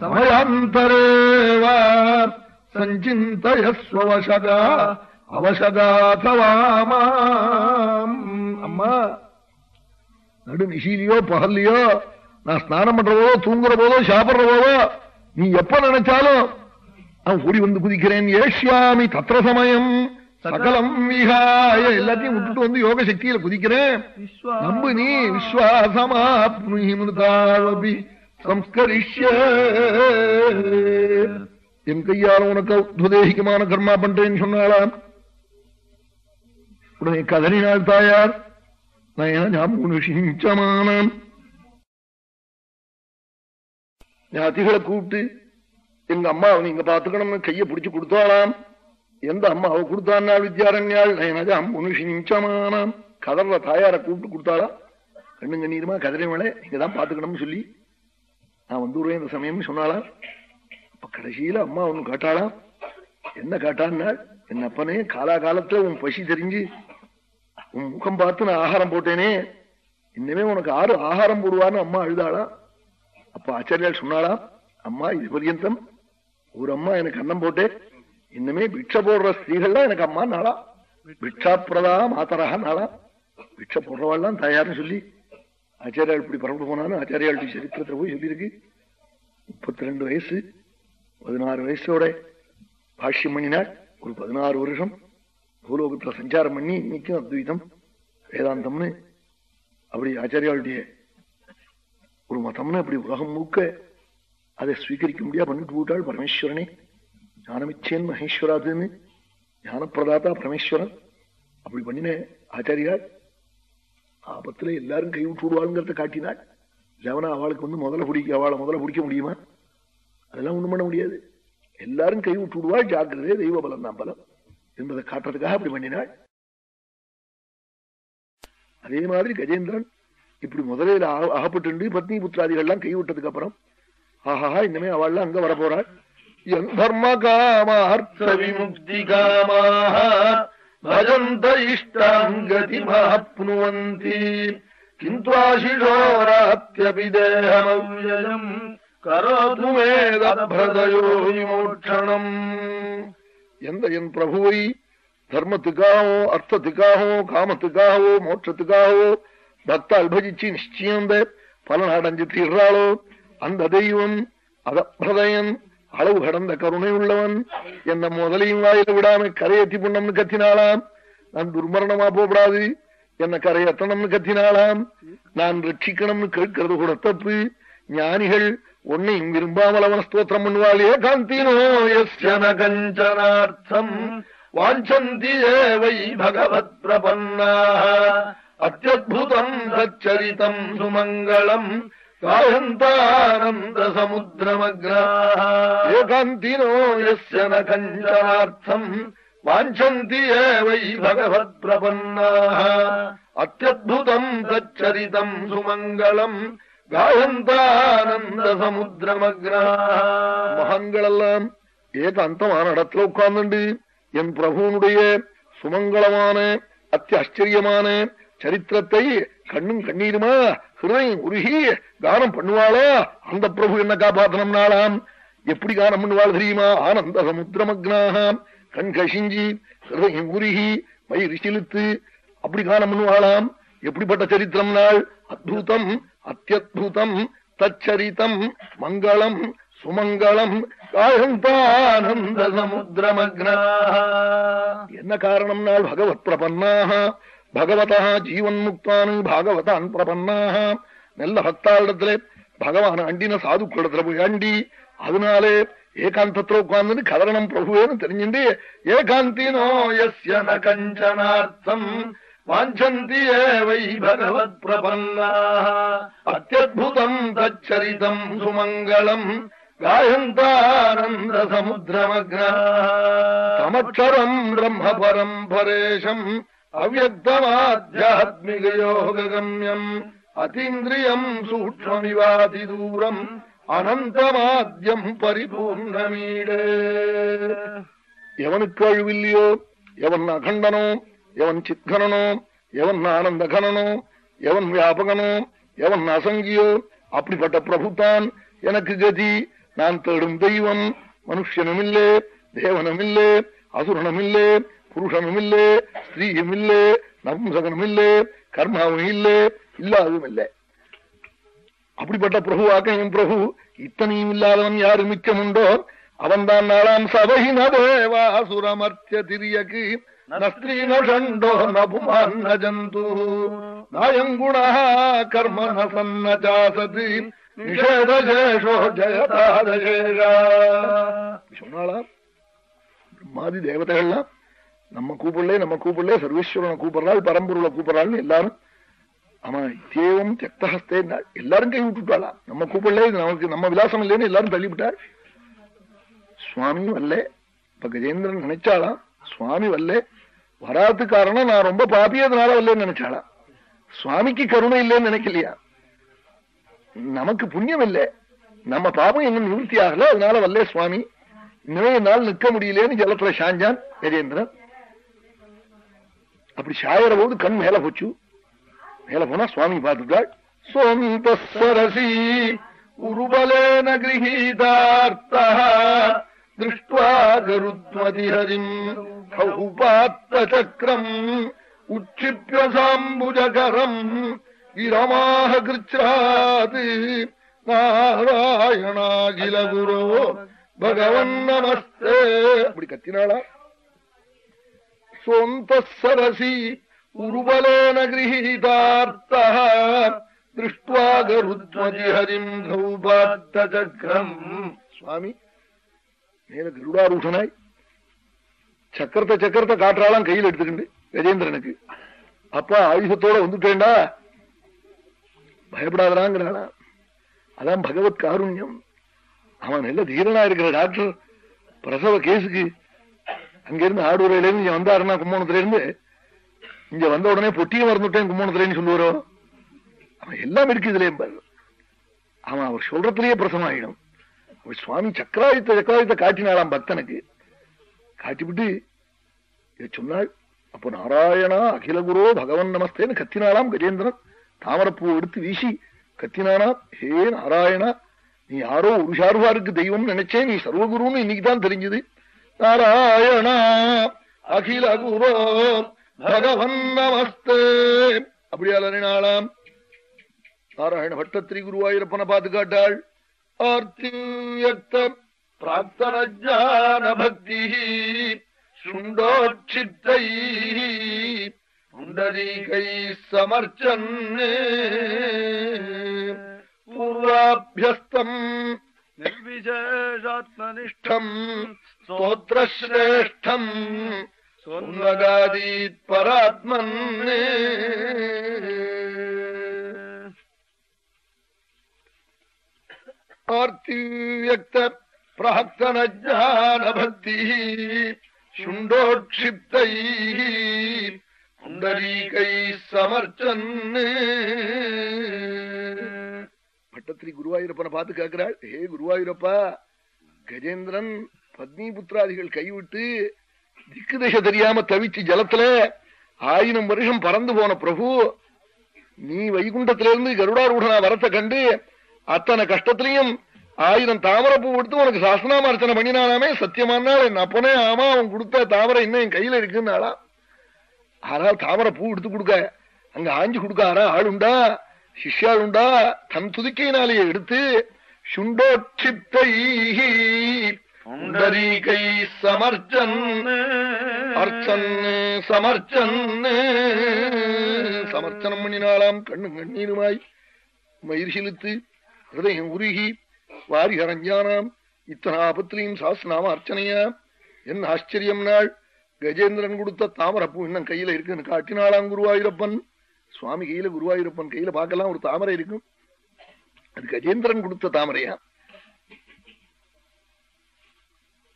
సమయాంతరే సంచింతయస్వశగా అవశగాథవామా అమ్మా நடு நிஷீலியோ பகல்லையோ நான் ஸ்நானம் பண்ற போதோ தூங்குற போதோ சாப்பிடுற போதோ நீ எப்ப நினைச்சாலும் நான் ஓடி வந்து குதிக்கிறேன் ஏஷ்யாமி தத்திர சமயம் சகலம் விஹாய எல்லாத்தையும் விட்டுட்டு வந்து யோக சக்தியில குதிக்கிறேன். நம்பு நீ விஸ்வாசமாப்னுஹி சம்ஸ்கரிஷ்ய. என் கையால உனக்கு உத்வதேகிகமான கர்மா பண்றேன்னு சொன்னாலாம் உடனே கதறினாள் தாயார். நயனமானம் ஞாத்திகளை கூப்பிட்டு எங்க அம்மா நீங்க பாத்துக்கணும்னு கைய பிடிச்சு கொடுத்தாளாம். எந்த அம்மா கொடுத்தான்னா கொடுத்தாள் வித்யாரண்யாள் நயனஜாம் முனுஷிஞ்சமானாம் கதர்ல தாயார கூப்பிட்டு கொடுத்தாளா கண்ணு கண்ணீருமா? கதிரைமலை நீங்க தான் பாத்துக்கணும்னு சொல்லி. நான் வந்துடுவேன் இந்த சமயம்னு சொன்னாளா? அப்ப கடைசியில அம்மா ஒண்ணு காட்டாளாம் என்ன காட்டான்னா என் அப்பனே காலாகாலத்துல உன் பசி தெரிஞ்சு உன் முகம் பார்த்து நான் ஆகாரம் போட்டேனே. இன்னமே உனக்கு ஆறு ஆகாரம் போடுவான்னு அம்மா அழுதாளா? அப்ப ஆச்சாரியால் சொன்னாளா? அம்மா இது பர்யந்தம். ஒரு அம்மா எனக்கு அன்னம் போட்டேன். இன்னுமே பிக்ஷ போடுற ஸ்திரீகள்லாம் எனக்கு அம்மா நாளா. பிட்சாப்பிரதா மாத்தரா நாளா. பிட்ச போடுறவாள்லாம் தயார்னு சொல்லி ஆச்சாரியால் இப்படி பரப்பு போனாலும் ஆச்சாரியாளுடைய சரித்திரத்தில் போய் சொல்லியிருக்கு. முப்பத்தி ரெண்டு வயசு பதினாறு வயசோட பாஷ்யம் பண்ணினாள் ஒரு பதினாறு வருஷம் பூலோகத்துல சஞ்சாரம் பண்ணி இன்னைக்கும் அத்வைதம் வேதாந்தம்னு அப்படி ஆச்சாரியாளுடைய ஒரு மதம்னு அப்படி உலகம் மூக்க அதை ஸ்வீகரிக்க முடியா பண்ணிட்டு போட்டாள் பரமேஸ்வரனே. ஞானமிச்சேன் மகேஸ்வராதுன்னு ஞானப்பிரதாதா பரமேஸ்வரன். அப்படி பண்ணின ஆச்சாரியாள் ஆபத்துல எல்லாரும் கை காட்டினாள் இல்லவனா அவளுக்கு வந்து முதல்ல பிடிக்க அவளை முதல்ல பிடிக்க முடியுமா? அதெல்லாம் ஒண்ணும் பண்ண முடியாது. எல்லாரும் கை ஜாக்கிரதே தெய்வ பலம் தான் பலம். என்பதை காட்டுறதுக்காக அப்படி பண்ணினாள். அதே மாதிரி கஜேந்திரன் இப்படி முதலில் அகப்பட்டு பத்னி புத்திராதிகள்லாம் கை விட்டதுக்கு அப்புறம் ஆஹாஹா இனிமே அவள்லாம் அங்க வரப்போறாள். என் தர்ம காமார்த்த விமுக்தி காமாக பஜந்த இஷ்டாங்கதிமாப்னுவந்தி கரோது மேதபிரதயோ விமோட்சணம் எந்த என் பிரபுவை தர்மத்துக்காகவோ அர்த்தத்துக்காகவோ காமத்துக்காகவோ மோட்சத்துக்காகவோ பக்தால் பஜிச்சு நிச்சயம் பலன் அடைஞ்சு தீர்றாளோ அந்த தெய்வம் அதப்பிரதயன் அளவு கடந்த கருணை உள்ளவன். என்ன முதலையும் வாயில விடாம கரையேற்றி புண்ணம்னு கத்தினாளாம். நான் துர்மரணமா போகக்கூடாது என்ன கரையத்தனம்னு கத்தினாளாம். நான் ரட்சிக்கணும்னு கேட்கறது கூட தப்பு. ஞானிகள் ஒன்னையும் விரும்பாமல் அவன் ஸ்தோத்திரம் பண்ணுவாளே. ஏகாந்தினோ யஸ்யன கஞ்சனார்த்தம் வாஞ்சந்தி வை பகவத் பிரபன்னா அத்தியுதம் சச்சரித்தம் சுமங்கலம். காயந்தானந்த சமுத்திரமக்ரா ஏகாந்தினோ யஸ்யன கஞ்சனார்த்தம் வாஞ்சந்தி வை பகவத் பிரபன்னா அத்தியுதம் தச்சரிதம் சுமங்கலம் காயந்தானந்த சமுத்திரமக்ரா மகான்கள் எல்லாம் ஏகாந்தமான இடத்துல உட்கார்ந்துண்டு என் பிரபுனுடைய சுமங்கலமான அத்தியாச்சரியமான சரித்திரத்தை கண்ணும் கண்ணீருமா? ஹிருதயம் உருகி கானம் பண்ணுவாளா? அந்த பிரபு என்ன காப்பாத்தனம்னாலாம் எப்படி கானம் பண்ணுவாள் தெரியுமா? ஆனந்த சமுத்திரமக்னாகாம் கண் கசிஞ்சி ஹிருதயம் உருகி மயிர் சிலுத்து அப்படி கானம் பண்ணுவாளாம்? எப்படிப்பட்ட சரித்திரம் நாள்? அத்புதம் அத்தியுதம் தச்சரித்தம் மங்களம் சுமங்கலம் காயந்தானந்த சமுத்திரமக்னா என்ன காரணம் நாள்? பகவத் பிரபன்னாக பகவதா ஜீவன் முக்தானு பாகவதான் பிரபன்னாக நல்ல பக்தாளிடத்துல பகவான் அண்டின சாதுக்களிடத்துல போய் அண்டி அதனாலே ஏகாந்தத்துல உட்கார்ந்து கதரணம் பிரபுவேன்னு தெரிஞ்சுண்டு ஏகாந்தினோ எஸ்ய ந கஞ்சனார்த்தம் வாஞ்சந்தி வை பகவத் பிரபன்னா அத்தியுதம் தச்சரிதம் சுமங்கலம் காயந்தானந்த சமுத்திரமக்னா பிரம்ம யோககம்யம் அதீந்திரியம் சூக்மமிவாதி தூரம் அனந்தமாத்தியம் பரிபூர்ணமீடே. எவனுக்கு அழிவில்லையோ எவன் அகண்டனோ எவன் சித்கனனோ எவன் ஆனந்த கனனோ எவன் வியாபகனோ எவன் அசங்கியோ அப்படிப்பட்ட பிரபுத்தான் எனக்கு கதி. நான் தேடும் தெய்வம் மனுஷனுமில்லே தேவனமில்லே அசுரனமில்லே புருஷனும் இல்லே ஸ்திரீயும் இல்லே ஸ்திரீயுமில்லே நபும்சகனுமில்லே கர்மாவும் இல்லே இல்லாததும் இல்லை அப்படிப்பட்ட பிரபுவாக்க என் பிரபு இத்தனையும் இல்லாதவன் யாரு மிச்சமுண்டோ அவன்தான் நாளாம் சபையின தேவாசுரமர்த்திய திரியக்கு நஸ்திரீ நண்டோ நபுமான் நஜந்து. நாயங்குணா கர்ம நசன்ன ஜாசதி நிஷேதசேஷோ ஜெயதாதசேஷா. சொன்னாளா? பிரம்மாதி தேவதைகள்லாம்? நம்ம கூப்பிடல நம்ம கூப்பிடல சர்வேஸ்வரனை கூப்பிடுறாள் பரம்பொருளை கூப்பிடுறாள்னு எல்லாரும் ஆமா தேவம் தெக்தஹஸ்தே எல்லாரும் கை விட்டுட்டாளா? நம்ம கூப்பிடல இது நமக்கு நம்ம விலாசம் இல்லைன்னு எல்லாரும் தள்ளிவிட்டாள். சுவாமியும் வரல. இப்ப கஜேந்திரன் நினைச்சாலாம் சுவாமி வரல. வராது காரணம் நான் ரொம்ப பாப்பியதுனால வரலன்னு நினைச்சாளா சுவாமிக்கு கருணை இல்லைன்னு நினைக்கலையா? நமக்கு புண்ணியம் இல்லை. நம்ம பாபம் இன்னும் நிவர்த்தி ஆகல அதனால வரல சுவாமி. இன்னுமே என்னால் நிற்க முடியலன்னு ஜலத்துல சாஞ்சான் கஜேந்திரன். அப்படி சாயற போது கண் மேல போச்சு. மேல போனா சுவாமி பார்த்துட்டாள் சொந்த சரசி உருபலேன கிரகீதார்த்தா திருஷ்டுவா கருத்மதி ஹரிம் கௌபாத்த சக்கரம் உட்சிப்பிய சாம்புஜகரம் இரமாக கிருச்சாது நாராயணாகில குரோ. பகவன் நமஸ்தே. அப்படி கத்தினாளா? சொந்த சரசி உருபலேன கிரகீதார்த்தா திருஷ்டுவா கருத்மதி ஹரிம் சக்கரம் சுவாமி மேல கருடாரூஷனாய் சக்கரத்தை சக்கரத்தை காற்றாலாம் கையில் எடுத்துக்கிண்டு கஜேந்திரனுக்கு அப்பா ஆயுதத்தோட வந்துட்டேண்டா பயப்படாதாங்கிறாளா அதான் பகவத் காருண்யம் அவன் நல்ல தீரனா இருக்கிற டாக்டர் பிரசவ கேஸுக்கு அங்கிருந்து ஆடுதுறையிலிருந்து இங்க வந்தாருன்னா கும்போணத்துல இருந்து இங்க வந்த உடனே பொட்டியும் மறந்துட்டேன் கும்போணத்துலன்னு சொல்லுவாரோ? அவன் எல்லாம் இருக்கு இதுலயும் என்பார் அவன் அவர் சொல்றதுலயே பிரசமாயிடும் அவர் சுவாமி சக்கராயுத்த சக்கராயுத்த காட்டினாலாம் பக்தனுக்கு. காட்டிவிட்டு இதை சொன்னாள். அப்போ நாராயணா அகில குரோ பகவன் நமஸ்தேன்னு கத்தினாலாம் கஜேந்திரன். தாமரப்பூ எடுத்து வீசி கத்தினானா ஹே நாராயணா நீ யாரோ ஒரு சார்பாருக்கு தெய்வம் நினைச்சேன் நீ சர்வகுருன்னு இன்னைக்குதான் தெரிஞ்சது. நாராயணா அகில குரோ பகவன் நமஸ்தே. அப்படியா நாளாம் நாராயண பட்டத்திரி குருவாயூரப்பனை பார்த்து காட்டாள். ஆர்த்தியக்த சுண்டோட்சித்தை புண்டரீகை சமர்ச்சன் பூர்வாபியஸ்தம் நிர்விசேஷாத்மனிஷ்டம் ஸ்தோத்திரஸ்ரேஷ்டம் சொன்னகாதீத் பராத்மன். ஆர்த்தியக்த பிரார்த்தன ஜான பக்தி சுண்டோட்சிப்தை புண்டரீகை சமர்ச்சன். பட்டத்திரி குருவாயூரப்பனை பார்த்து கேட்கிறாள் ஹே குருவாயூரப்பா கஜேந்திரன் பத்னி புத்திராதிகள் கைவிட்டு திக்கு திசை தெரியாம தவிச்சு ஜலத்துல ஆயிரம் வருஷம் பறந்து போன பிரபு நீ வைகுண்டத்திலிருந்து கருடாரூடனா வரத்தை கண்டு அத்தனை கஷ்டத்திலையும் ஆயிரம் தாமரைப்பூ கொடுத்து உனக்கு சாஸ்திரநாம அர்ச்சனை பண்ணினாலாமே சத்தியமானால் என் அப்பனே ஆமா அவன் கொடுத்த தாமரை இன்னும் என் கையில இருக்குன்னாளா? ஆனால் தாமரை பூ எடுத்து கொடுக்க அங்க ஆஞ்சு கொடுக்காரா? ஆளுண்டா சிஷ்யாளுண்டா தன் துதிக்கையினாலேயே எடுத்து சுண்டோட்சித்தை புண்டரீகை சமர்ச்சன். அர்ச்சன் சமர்ச்சன் சமர்ச்சனம் பண்ணினாலாம் கண்ணு கண்ணீருமாய் மயிர் செலுத்து ஹிருதயம் உருகி வாரி அரஞ்சானாம் இத்தனை ஆபத்திலையும் சாஸ்திரநாம அர்ச்சனையா? என்ன ஆச்சரியம் நாள். கஜேந்திரன் கொடுத்த தாமரப்பூ இன்னும் கையில இருக்குன்னு காட்டினாளாம் குருவாயூரப்பன். சுவாமி கையில குருவாயூரப்பன் கையில பார்க்கலாம் ஒரு தாமரை இருக்கும். அது கஜேந்திரன் கொடுத்த தாமரையா?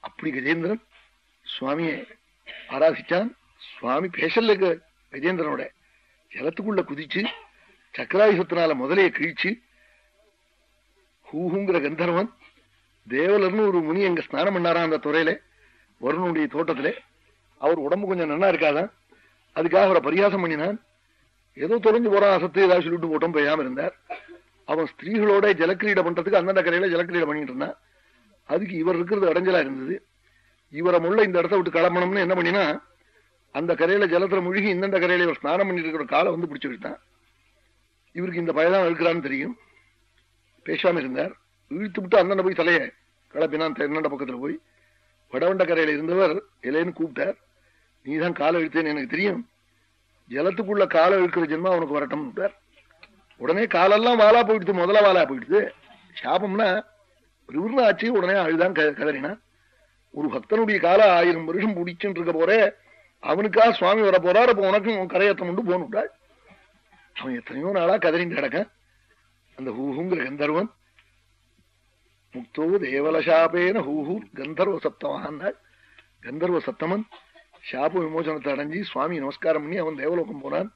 அப்படி கஜேந்திரன் சுவாமியை ஆராதிச்சான். சுவாமி பேசல கஜேந்திரனோட ஜலத்துக்குள்ள குதிச்சு சக்கராயுசத்தினால முதலைய கிழிச்சு ஹூஹுங்கிற கந்தர்வன் தேவலர்னு ஒரு முனி எங்க ஸ்நானம் பண்ணாரா அந்த துறையில வருணுடைய தோட்டத்திலே. அவர் உடம்பு கொஞ்சம் நல்லா இருக்காதான். அதுக்காக அவரை பரிகாசம் பண்ணினான். ஏதோ தொலைஞ்சு போறான் அசத்து ஏதாவது சொல்லிட்டு போட்டோம் பெய்யாம இருந்தார். அவன் ஸ்திரீகளோட ஜலக்கிரீடை பண்றதுக்கு அந்தந்த கரையில ஜலக்கிரீடை பண்ணிட்டு இருந்தான். அதுக்கு இவர் இருக்கிறது அடைஞ்சலா இருந்தது. இவரை முள்ள இந்த இடத்த விட்டு கிளம்பணும்னு என்ன பண்ணினா அந்த கரையில ஜலத்துல முழுகி இந்தந்த கரையில இவர் ஸ்நானம் பண்ணிட்டு இருக்கிற காலை வந்து பிடிச்சு விட்டான் இவருக்கு இந்த பயதான் இருக்கிறான்னு தெரியும். பேசாம இருந்தார். இழுத்து விட்டு அந்தண்ட போய் தலைய கிளப்பினான் தென்னண்ட பக்கத்துல போய். வடவண்ட கரையில இருந்தவர் இலையன்னு கூப்பிட்டார். நீதான் காலை இழுத்தேன்னு எனக்கு தெரியும். ஜலத்துக்குள்ள காலை இழுக்கிற ஜென்மா அவனுக்கு வரட்டும் உடனே காலெல்லாம் வாலா போயிடுது. முதல்ல வாலா போயிடுது. சாபம்னா ஆச்சு உடனே அழுதான் கதறினா. ஒரு பக்தனுடைய கால ஆயிரம் வருஷம் பிடிச்சுட்டு இருக்க போற அவனுக்கா சுவாமி வர போறாரு அப்ப உனக்கும் கரையத்தம் உண்டு போனுட்டாள் அவன் எத்தனையோ நாளா கதறிண்டு கிடக்க அந்த ஹூஹுங்கிற கந்தர்வன் முக்தோ தேவலசாபேன ஹூஹூ கந்தர்வ சப்தமானாள். கந்தர்வ சப்தமன் சாப விமோசனத்தை அடைஞ்சி சுவாமி நமஸ்காரம் பண்ணி அவன் தேவலோகம் போனான்.